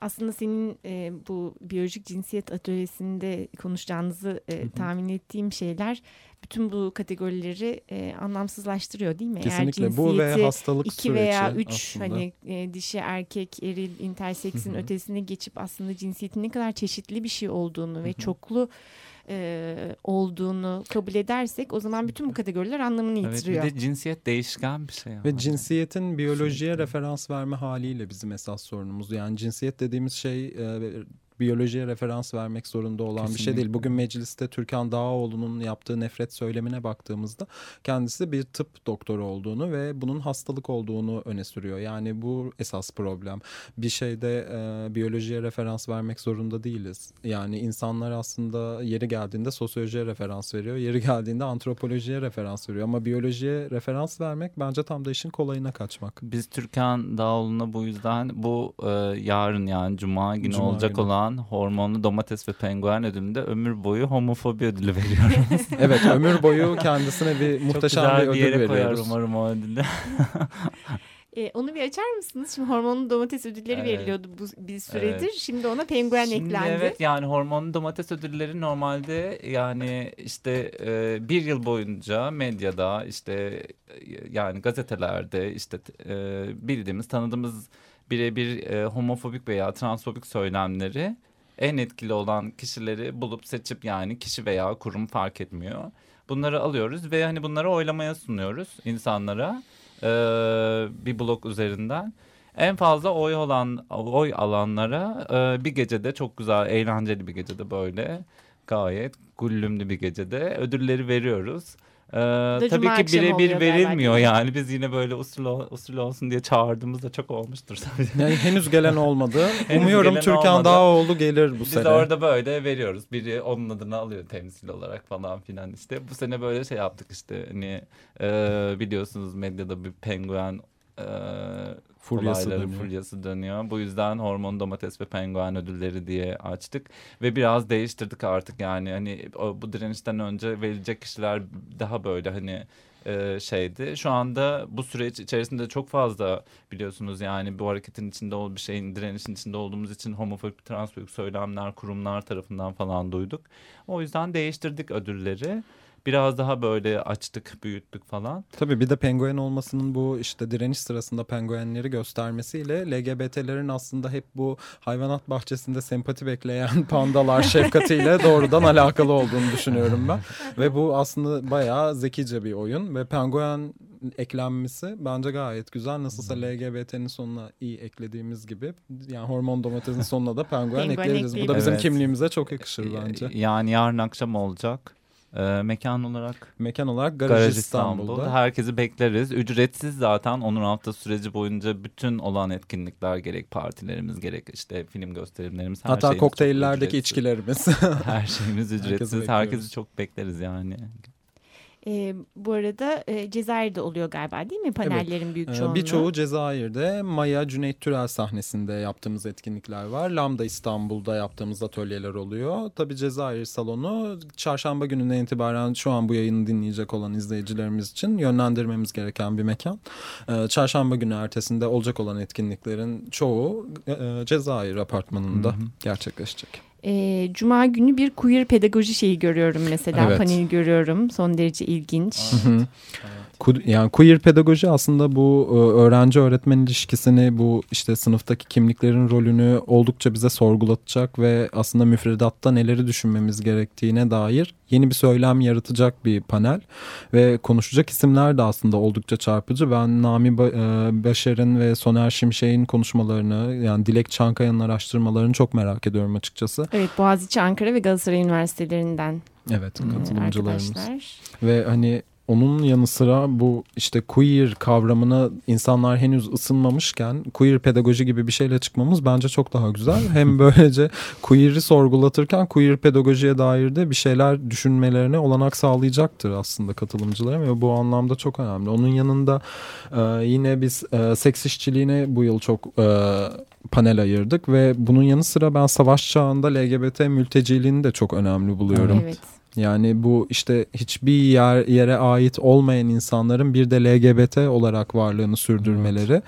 Speaker 2: Aslında senin e, bu biyolojik cinsiyet atölyesinde konuşacağınızı e, tahmin ettiğim şeyler bütün bu kategorileri e, anlamsızlaştırıyor değil mi?
Speaker 3: Kesinlikle bu ve hastalık
Speaker 2: iki
Speaker 3: süreci
Speaker 2: veya üç
Speaker 3: aslında.
Speaker 2: hani e, dişi erkek eril interseksin ötesine geçip aslında cinsiyetin ne kadar çeşitli bir şey olduğunu ve çoklu e, olduğunu kabul edersek o zaman bütün bu kategoriler anlamını
Speaker 4: Evet, bir
Speaker 2: yitiriyor.
Speaker 4: de cinsiyet değişken bir şey.
Speaker 3: Ve
Speaker 4: yani.
Speaker 3: cinsiyetin biyolojiye
Speaker 4: Kesinlikle.
Speaker 3: referans verme haliyle bizim esas sorunumuz. Yani cinsiyet dediğimiz şey e, biyolojiye referans vermek zorunda olan bir şey
Speaker 4: Kesinlikle.
Speaker 3: değil. Bugün mecliste Türkan Dağoğlu'nun yaptığı nefret söylemine baktığımızda kendisi bir tıp doktoru olduğunu ve bunun hastalık olduğunu öne sürüyor. Yani bu esas problem. Bir şeyde e, biyolojiye referans vermek zorunda değiliz. Yani insanlar aslında yeri geldiğinde sosyolojiye referans veriyor. Yeri geldiğinde antropolojiye referans veriyor. Ama biyolojiye referans vermek bence tam da işin kolayına kaçmak.
Speaker 4: Biz Türkan Dağoğlu'na bu yüzden bu e, yarın yani Cuma günü
Speaker 3: Cuma
Speaker 4: olacak
Speaker 3: günü.
Speaker 4: olan hormonlu domates ve penguen ödülünde ömür boyu homofobi ödülü veriyoruz.
Speaker 3: Evet ömür boyu kendisine bir
Speaker 4: Çok
Speaker 3: muhteşem
Speaker 4: güzel
Speaker 3: bir
Speaker 4: bir
Speaker 3: ödül
Speaker 4: yere koyar
Speaker 3: veriyoruz.
Speaker 4: umarım o ödülü.
Speaker 2: E, onu bir açar mısınız? Şimdi hormonlu domates ödülleri
Speaker 4: Evet.
Speaker 2: veriliyordu bu bir süredir.
Speaker 4: Evet.
Speaker 2: Şimdi ona penguen
Speaker 4: Şimdi
Speaker 2: eklendi.
Speaker 4: evet yani hormonlu domates ödülleri normalde yani işte e, bir yıl boyunca medyada işte e, yani gazetelerde işte e, bildiğimiz tanıdığımız birebir e, homofobik veya transfobik söylemleri en etkili olan kişileri bulup seçip yani kişi veya kurum fark etmiyor. Bunları alıyoruz ve hani bunları oylamaya sunuyoruz insanlara e, bir blog üzerinden. En fazla oy olan oy alanlara e, bir gecede çok güzel eğlenceli bir gecede böyle gayet gullümlü bir gecede ödülleri veriyoruz. E, tabii ki birebir
Speaker 2: galiba,
Speaker 4: verilmiyor
Speaker 2: mi?
Speaker 4: yani biz yine böyle usul, usul olsun diye çağırdığımızda çok olmuştur tabii.
Speaker 3: Yani henüz gelen olmadı.
Speaker 4: Henüz
Speaker 3: Umuyorum
Speaker 4: gelen
Speaker 3: Türkan
Speaker 4: olmadı.
Speaker 3: Dağoğlu gelir bu
Speaker 4: Biz
Speaker 3: sene.
Speaker 4: orada böyle veriyoruz. Biri onun adını alıyor temsil olarak falan filan işte. Bu sene böyle şey yaptık işte hani e, biliyorsunuz medyada bir penguen e,
Speaker 3: Furyası
Speaker 4: olayları,
Speaker 3: dönüyor.
Speaker 4: furyası dönüyor. Bu yüzden hormon domates ve penguen ödülleri diye açtık ve biraz değiştirdik artık yani hani o, bu direnişten önce verilecek kişiler daha böyle hani e, şeydi. Şu anda bu süreç içerisinde çok fazla biliyorsunuz yani bu hareketin içinde ol bir şeyin direnişin içinde olduğumuz için homofobik, transfobik söylemler kurumlar tarafından falan duyduk. O yüzden değiştirdik ödülleri. Biraz daha böyle açtık, büyüttük falan.
Speaker 3: Tabii bir de penguen olmasının bu işte direniş sırasında penguenleri göstermesiyle LGBT'lerin aslında hep bu hayvanat bahçesinde sempati bekleyen pandalar şefkatiyle doğrudan alakalı olduğunu düşünüyorum ben. Ve bu aslında bayağı zekice bir oyun ve penguen eklenmesi bence gayet güzel. Nasılsa LGBT'nin sonuna iyi eklediğimiz gibi yani hormon domatesin sonuna da penguen ekleyebiliriz. Bu da bizim
Speaker 4: Evet.
Speaker 3: kimliğimize çok yakışır bence.
Speaker 4: Yani yarın akşam olacak. Ee, mekan olarak
Speaker 3: Mekan olarak Garaj,
Speaker 4: Garaj
Speaker 3: İstanbul'da.
Speaker 4: İstanbul'da. Herkesi bekleriz. Ücretsiz zaten Onur Hafta süreci boyunca bütün olan etkinlikler gerek partilerimiz gerek işte film gösterimlerimiz her
Speaker 3: Hatta kokteyllerdeki içkilerimiz.
Speaker 4: Her şeyimiz ücretsiz.
Speaker 3: bekliyoruz.
Speaker 4: Herkesi çok bekleriz yani.
Speaker 2: E, bu arada e, Cezayir'de oluyor galiba değil mi panellerin büyük
Speaker 3: Ee,
Speaker 2: çoğunluğu?
Speaker 3: Birçoğu Cezayir'de Maya Cüneyt Türel sahnesinde yaptığımız etkinlikler var. Lambda İstanbul'da yaptığımız atölyeler oluyor. Tabii Cezayir salonu çarşamba gününden itibaren şu an bu yayını dinleyecek olan izleyicilerimiz için yönlendirmemiz gereken bir mekan. Ee, çarşamba günü ertesinde olacak olan etkinliklerin çoğu e, Cezayir apartmanında gerçekleşecek.
Speaker 2: E, Cuma günü bir queer pedagoji şeyi görüyorum mesela
Speaker 3: Evet.
Speaker 2: panel görüyorum son derece ilginç.
Speaker 3: Ku- Yani queer pedagoji aslında bu e, öğrenci öğretmen ilişkisini bu işte sınıftaki kimliklerin rolünü oldukça bize sorgulatacak ve aslında müfredatta neleri düşünmemiz gerektiğine dair yeni bir söylem yaratacak bir panel ve konuşacak isimler de aslında oldukça çarpıcı. Ben Nami e, Başar'ın ve Soner Şimşek'in konuşmalarını yani Dilek Çankaya'nın araştırmalarını çok merak ediyorum açıkçası.
Speaker 2: Evet Boğaziçi, Ankara ve Galatasaray Üniversitelerinden
Speaker 3: Evet
Speaker 2: e,
Speaker 3: katılımcılarımız.
Speaker 2: arkadaşlar.
Speaker 3: Ve hani onun yanı sıra bu işte queer kavramına insanlar henüz ısınmamışken queer pedagoji gibi bir şeyle çıkmamız bence çok daha güzel. Hem böylece queer'i sorgulatırken queer pedagojiye dair de bir şeyler düşünmelerine olanak sağlayacaktır aslında katılımcıların ve bu anlamda çok önemli. Onun yanında e, yine biz e, seks işçiliğine bu yıl çok e, panel ayırdık ve bunun yanı sıra ben savaş çağında LGBT mülteciliğini de çok önemli buluyorum.
Speaker 2: Evet.
Speaker 3: Yani bu işte hiçbir yer, yere ait olmayan insanların bir de LGBT olarak varlığını sürdürmeleri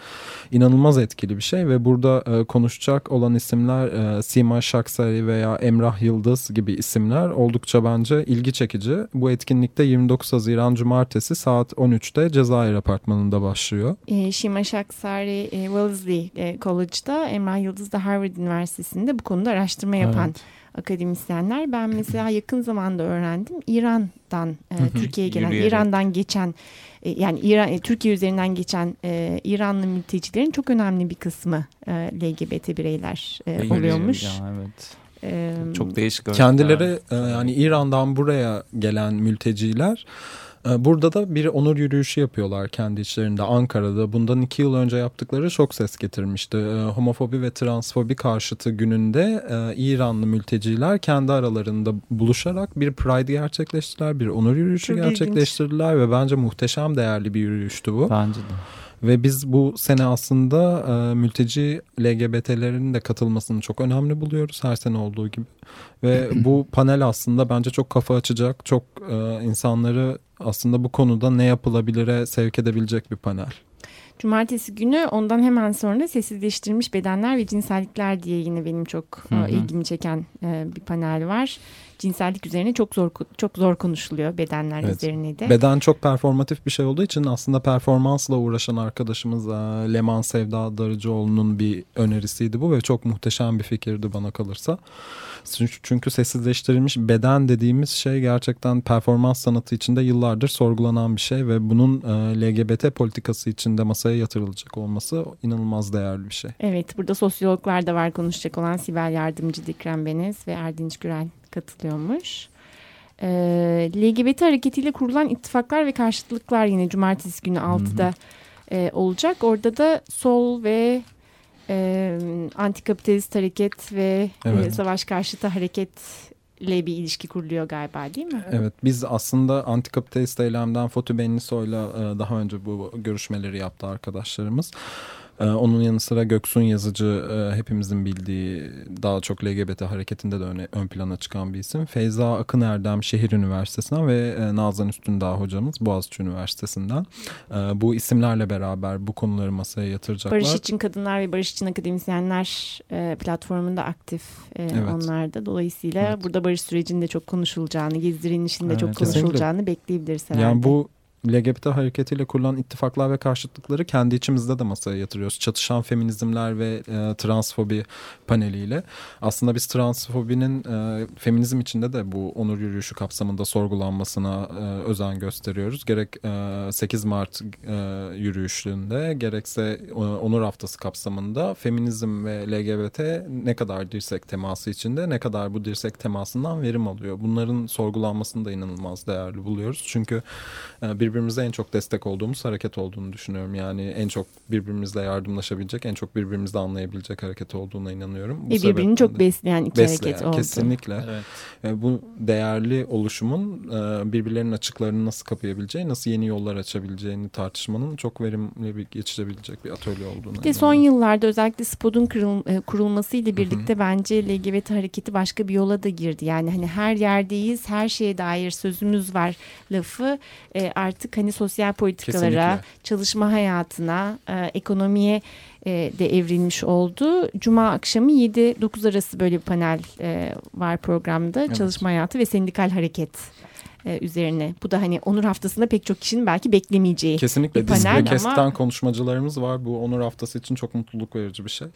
Speaker 3: inanılmaz etkili bir şey ve burada e, konuşacak olan isimler e, Sima Şaksari veya Emrah Yıldız gibi isimler oldukça bence ilgi çekici. Bu etkinlikte 29 Haziran Cumartesi saat 13'te Cezayir Apartmanı'nda başlıyor.
Speaker 2: E, Shima Shaksari e, Wellesley e, College'da, Emrah Yıldız da Harvard Üniversitesi'nde bu konuda araştırma yapan
Speaker 3: Evet.
Speaker 2: Akademisyenler. Ben mesela yakın zamanda öğrendim. İran'dan e, Türkiye'ye gelen,
Speaker 4: Yürüyerek.
Speaker 2: İran'dan geçen e, yani İran e, Türkiye üzerinden geçen e, İranlı mültecilerin çok önemli bir kısmı e, LGBT bireyler e, oluyormuş.
Speaker 4: Ya, evet.
Speaker 2: E,
Speaker 4: Çok değişik.
Speaker 3: Kendileri e, yani İran'dan buraya gelen mülteciler e, burada da bir onur yürüyüşü yapıyorlar kendi içlerinde Ankara'da. Bundan iki yıl önce yaptıkları çok ses getirmişti. E, Homofobi ve transfobi karşıtı gününde e, İranlı mülteciler kendi aralarında buluşarak bir pride gerçekleştirdiler. Bir onur yürüyüşü
Speaker 2: Çok ilginç.
Speaker 3: gerçekleştirdiler ve bence muhteşem değerli bir yürüyüştü bu.
Speaker 4: Bence de.
Speaker 3: Ve biz bu sene aslında e, mülteci LGBT'lerin de katılmasını çok önemli buluyoruz her sene olduğu gibi. Ve bu panel aslında bence çok kafa açacak, çok e, insanları aslında bu konuda ne yapılabilire sevk edebilecek bir panel.
Speaker 2: Cumartesi günü ondan hemen sonra sessizleştirilmiş bedenler ve cinsellikler diye yine benim çok e,
Speaker 4: Hı hı.
Speaker 2: ilgimi çeken e, bir panel var. Cinsellik üzerine çok zor çok zor konuşuluyor bedenler
Speaker 3: Evet.
Speaker 2: üzerine de.
Speaker 3: Beden çok performatif bir şey olduğu için aslında performansla uğraşan arkadaşımız e, Leman Sevda Darıcıoğlu'nun bir önerisiydi bu ve çok muhteşem bir fikirdi bana kalırsa. Çünkü, sessizleştirilmiş beden dediğimiz şey gerçekten performans sanatı içinde yıllardır sorgulanan bir şey ve bunun e, LGBT politikası içinde masaya yatırılacak olması inanılmaz değerli bir şey.
Speaker 2: Evet burada sosyologlar da var konuşacak olan Sibel Yardımcı Dikrem Beniz ve Erdinç Gürel katılıyormuş. Ee, LGBT hareketiyle kurulan ittifaklar ve karşıtlıklar yine cumartesi günü 6'da e, olacak. Orada da sol ve e, antikapitalist hareket ve e,
Speaker 3: Evet.
Speaker 2: savaş karşıtı hareketle bir ilişki kuruluyor galiba değil mi?
Speaker 3: Evet biz aslında antikapitalist eylemden Fotu Benlisoy'la e, daha önce bu görüşmeleri yaptı arkadaşlarımız. Onun yanı sıra Göksun Yazıcı e, hepimizin bildiği daha çok LGBT hareketinde de öne, ön plana çıkan bir isim. Feyza Akın Erdem Şehir Üniversitesi'nden ve e, Nazan Üstündağ hocamız Boğaziçi Üniversitesi'nden. E, Bu isimlerle beraber bu konuları masaya yatıracaklar.
Speaker 2: Barış için Kadınlar ve Barış için Akademisyenler e, platformunda aktif
Speaker 3: Evet.
Speaker 2: onlar da. Dolayısıyla
Speaker 3: Evet.
Speaker 2: burada barış sürecinde çok konuşulacağını, gezi direnişinde çok
Speaker 4: Evet,
Speaker 3: kesinlikle.
Speaker 2: konuşulacağını bekleyebiliriz herhalde.
Speaker 3: Yani bu LGBT hareketiyle kurulan ittifaklar ve karşıtlıkları kendi içimizde de masaya yatırıyoruz. Çatışan feminizmler ve e, transfobi paneliyle. Aslında biz transfobinin e, feminizm içinde de bu onur yürüyüşü kapsamında sorgulanmasına e, özen gösteriyoruz. Gerek e, 8 Mart e, yürüyüşünde gerekse e, onur haftası kapsamında feminizm ve LGBT ne kadar dirsek teması içinde ne kadar bu dirsek temasından verim alıyor. Bunların sorgulanmasını da inanılmaz değerli buluyoruz. Çünkü e, birbirine birbirimize en çok destek olduğumuz hareket olduğunu düşünüyorum. Yani en çok birbirimizle yardımlaşabilecek, en çok birbirimizi anlayabilecek hareket olduğuna inanıyorum. Bu
Speaker 2: Ve birbirini çok besleyen iki
Speaker 3: besleyen,
Speaker 2: hareket oldu.
Speaker 3: Kesinlikle.
Speaker 4: Evet.
Speaker 3: E, Bu değerli oluşumun e, birbirlerinin açıklarını nasıl kapayabileceği, nasıl yeni yollar açabileceğini tartışmanın çok verimli bir geçirebilecek bir atölye olduğunu.
Speaker 2: Bir de son yıllarda özellikle SPOD'un e, kurulmasıyla birlikte bence LGBT hareketi başka bir yola da girdi. Yani hani her yerdeyiz, her şeye dair sözümüz var lafı e, artık hani sosyal politikalara,
Speaker 3: Kesinlikle.
Speaker 2: çalışma hayatına, e, ekonomiye e, de evrilmiş oldu. Cuma akşamı 7-9 arası böyle bir panel e, var programda.
Speaker 3: Evet.
Speaker 2: Çalışma hayatı ve sendikal hareket e, üzerine. Bu da hani Onur Haftası'nda pek çok kişinin belki beklemeyeceği
Speaker 3: Kesinlikle
Speaker 2: bir panel
Speaker 3: ve
Speaker 2: ama-
Speaker 3: konuşmacılarımız var. Bu Onur Haftası için çok mutluluk verici bir şey.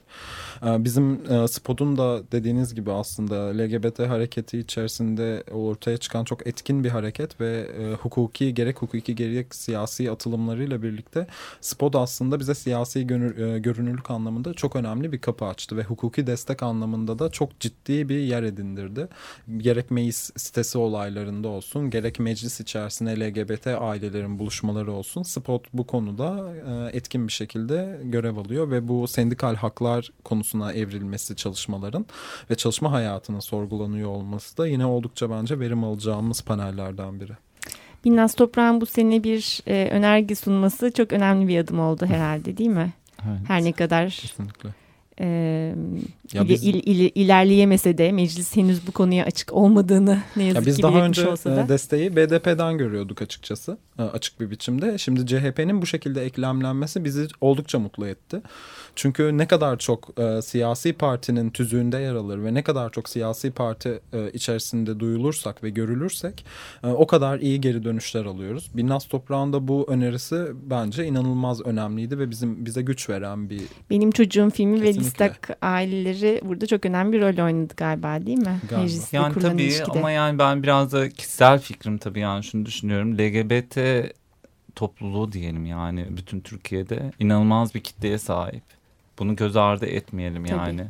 Speaker 3: Ee, Bizim e, Spot'un da dediğiniz gibi aslında LGBT hareketi içerisinde ortaya çıkan çok etkin bir hareket ve e, hukuki gerek hukuki gerek siyasi atılımlarıyla birlikte Spot aslında bize siyasi gönür- e, görünürlük anlamında çok önemli bir kapı açtı ve hukuki destek anlamında da çok ciddi bir yer edindirdi. Gerek meclis sitesi olaylarında olsun gerek meclis içerisinde LGBT ailelerin buluşmaları olsun Spot bu konuda e, etkin bir şekilde görev alıyor ve bu sendikal haklar konusuna evrilmesi çalışmaların ve çalışma hayatının sorgulanıyor olması da yine oldukça bence verim alacağımız panellerden biri.
Speaker 2: Binnaz Toprağ'ın bu sene bir e, önerge sunması çok önemli bir adım oldu herhalde değil mi?
Speaker 4: Evet.
Speaker 2: Her ne kadar
Speaker 3: Kesinlikle.
Speaker 2: E,
Speaker 3: Ya biz-
Speaker 2: il- il- ilerleyemese de meclis henüz bu konuya açık olmadığını ne yazık
Speaker 3: Ya biz
Speaker 2: ki
Speaker 3: daha önce
Speaker 2: olsa da.
Speaker 3: e, desteği BDP'den görüyorduk açıkçası e, açık bir biçimde. Şimdi CHP'nin bu şekilde eklemlenmesi bizi oldukça mutlu etti. Çünkü ne kadar çok e, siyasi partinin tüzüğünde yer alır ve ne kadar çok siyasi parti e, içerisinde duyulursak ve görülürsek e, o kadar iyi geri dönüşler alıyoruz. Binnaz Toprağ'ın da bu önerisi bence inanılmaz önemliydi ve bizim bize güç veren bir
Speaker 2: Benim çocuğum filmi ve Listak aileleri burada çok önemli bir rol oynadı galiba değil mi?
Speaker 3: Galiba.
Speaker 2: Mecliste
Speaker 4: Yani tabii
Speaker 2: ilişkide.
Speaker 4: ama yani ben biraz da kişisel fikrim tabii yani şunu düşünüyorum. LGBT topluluğu diyelim yani bütün Türkiye'de inanılmaz bir kitleye sahip. Bunu göz ardı etmeyelim
Speaker 2: Tabii.
Speaker 4: yani.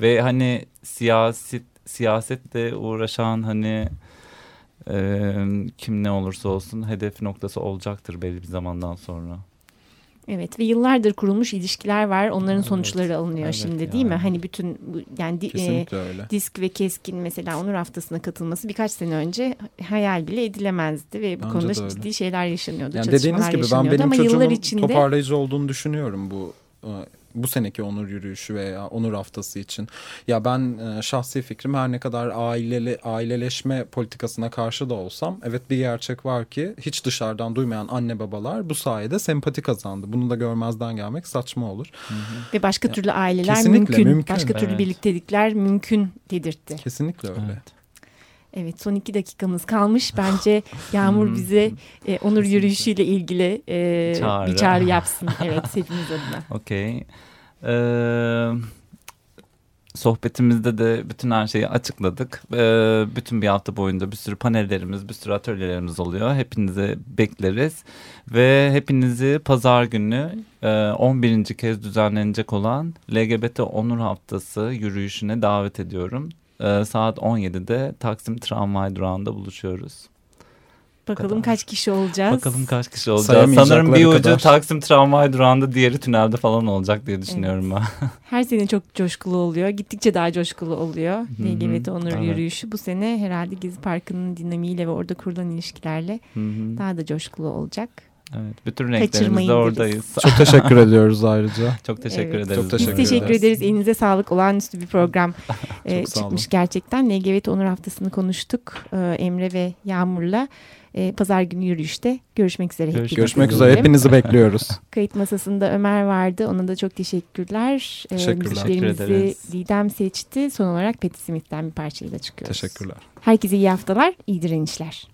Speaker 4: Ve hani siyaset siyasetle uğraşan hani e, kim ne olursa olsun hedef noktası olacaktır belli bir zamandan sonra.
Speaker 2: Evet ve yıllardır kurulmuş ilişkiler var. Onların
Speaker 3: Evet,
Speaker 2: sonuçları alınıyor
Speaker 4: evet
Speaker 2: şimdi değil mi?
Speaker 4: yani.
Speaker 2: Hani bütün yani e,
Speaker 3: öyle.
Speaker 2: Disk ve Keskin mesela Onur Haftası'na katılması birkaç sene önce hayal bile edilemezdi ve bu
Speaker 3: Bence
Speaker 2: konuda ciddi şeyler yaşanıyordu.
Speaker 3: Yani dediğiniz gibi ben benim çocuğumun
Speaker 2: içinde
Speaker 3: toparlayıcı olduğunu düşünüyorum bu e, bu seneki onur yürüyüşü veya onur haftası için. Ya ben e, şahsi fikrim her ne kadar aileli aileleşme politikasına karşı da olsam evet bir gerçek var ki hiç dışarıdan duymayan anne babalar bu sayede sempati kazandı. Bunu da görmezden gelmek saçma olur.
Speaker 2: ve başka türlü aileler
Speaker 3: kesinlikle
Speaker 2: mümkün.
Speaker 3: mümkün,
Speaker 2: Başka türlü
Speaker 4: evet.
Speaker 2: birliktelikler mümkün dedirtti.
Speaker 3: Kesinlikle öyle.
Speaker 4: Evet.
Speaker 2: Evet son iki dakikamız kalmış. Bence Yağmur
Speaker 4: Hmm.
Speaker 2: bize e, onur yürüyüşüyle ilgili e,
Speaker 4: Çağrı.
Speaker 2: bir çağrı yapsın. Evet hepimiz adına.
Speaker 4: Okey. Ee, sohbetimizde de bütün her şeyi açıkladık. Ee, bütün bir hafta boyunca bir sürü panellerimiz, bir sürü atölyelerimiz oluyor. Hepinizi bekleriz. Ve hepinizi pazar günü e, 11. kez düzenlenecek olan LGBT Onur Haftası yürüyüşüne davet ediyorum. Ee, saat 17'de Taksim Tramvay durağında buluşuyoruz.
Speaker 2: Bakalım
Speaker 4: kadar.
Speaker 2: kaç kişi olacağız.
Speaker 4: Bakalım kaç kişi olacağız. Sanırım bir ucu
Speaker 3: kadar.
Speaker 4: Taksim Tramvay durağında, diğeri tünelde falan olacak diye düşünüyorum ben.
Speaker 2: Her sene çok coşkulu oluyor. Gittikçe daha coşkulu oluyor.
Speaker 4: hı.
Speaker 2: LGBT Onur
Speaker 4: Evet.
Speaker 2: Yürüyüşü bu sene herhalde Gezi Parkı'nın dinamiğiyle ve orada kurulan ilişkilerle
Speaker 4: Hı hı.
Speaker 2: daha da coşkulu olacak.
Speaker 4: Evet, bütün renklerimizde oradayız.
Speaker 3: Çok teşekkür ediyoruz ayrıca.
Speaker 4: Çok teşekkür
Speaker 2: Evet.
Speaker 4: ederiz.
Speaker 3: Çok teşekkür
Speaker 2: Biz teşekkür
Speaker 3: ederiz.
Speaker 2: ederiz. Elinize sağlık. Olağanüstü bir program e, çıkmış gerçekten. LGBT Onur Haftası'nı konuştuk. E, Emre ve Yağmur'la. E, Pazar günü yürüyüşte görüşmek üzere.
Speaker 4: Görüş-
Speaker 3: Görüşmek
Speaker 2: diyelim.
Speaker 3: üzere. Hepinizi bekliyoruz.
Speaker 2: Kayıt masasında Ömer vardı. Ona da çok teşekkürler. E,
Speaker 3: Teşekkürler.
Speaker 2: müziklerimizi
Speaker 4: Teşekkür.
Speaker 2: Didem seçti. Son olarak Patti Smith'ten bir parçayla çıkıyoruz.
Speaker 3: Teşekkürler.
Speaker 2: Herkese iyi haftalar, iyi direnişler.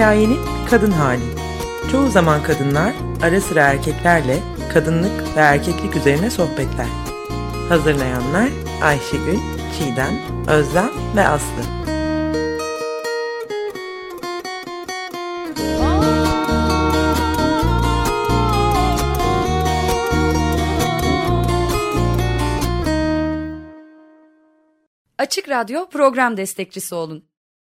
Speaker 6: Hikayenin kadın hali. Çoğu zaman kadınlar ara sıra erkeklerle kadınlık ve erkeklik üzerine sohbetler. Hazırlayanlar Ayşegül, Çiğdem, Özlem ve Aslı.
Speaker 7: Açık Radyo program destekçisi olun.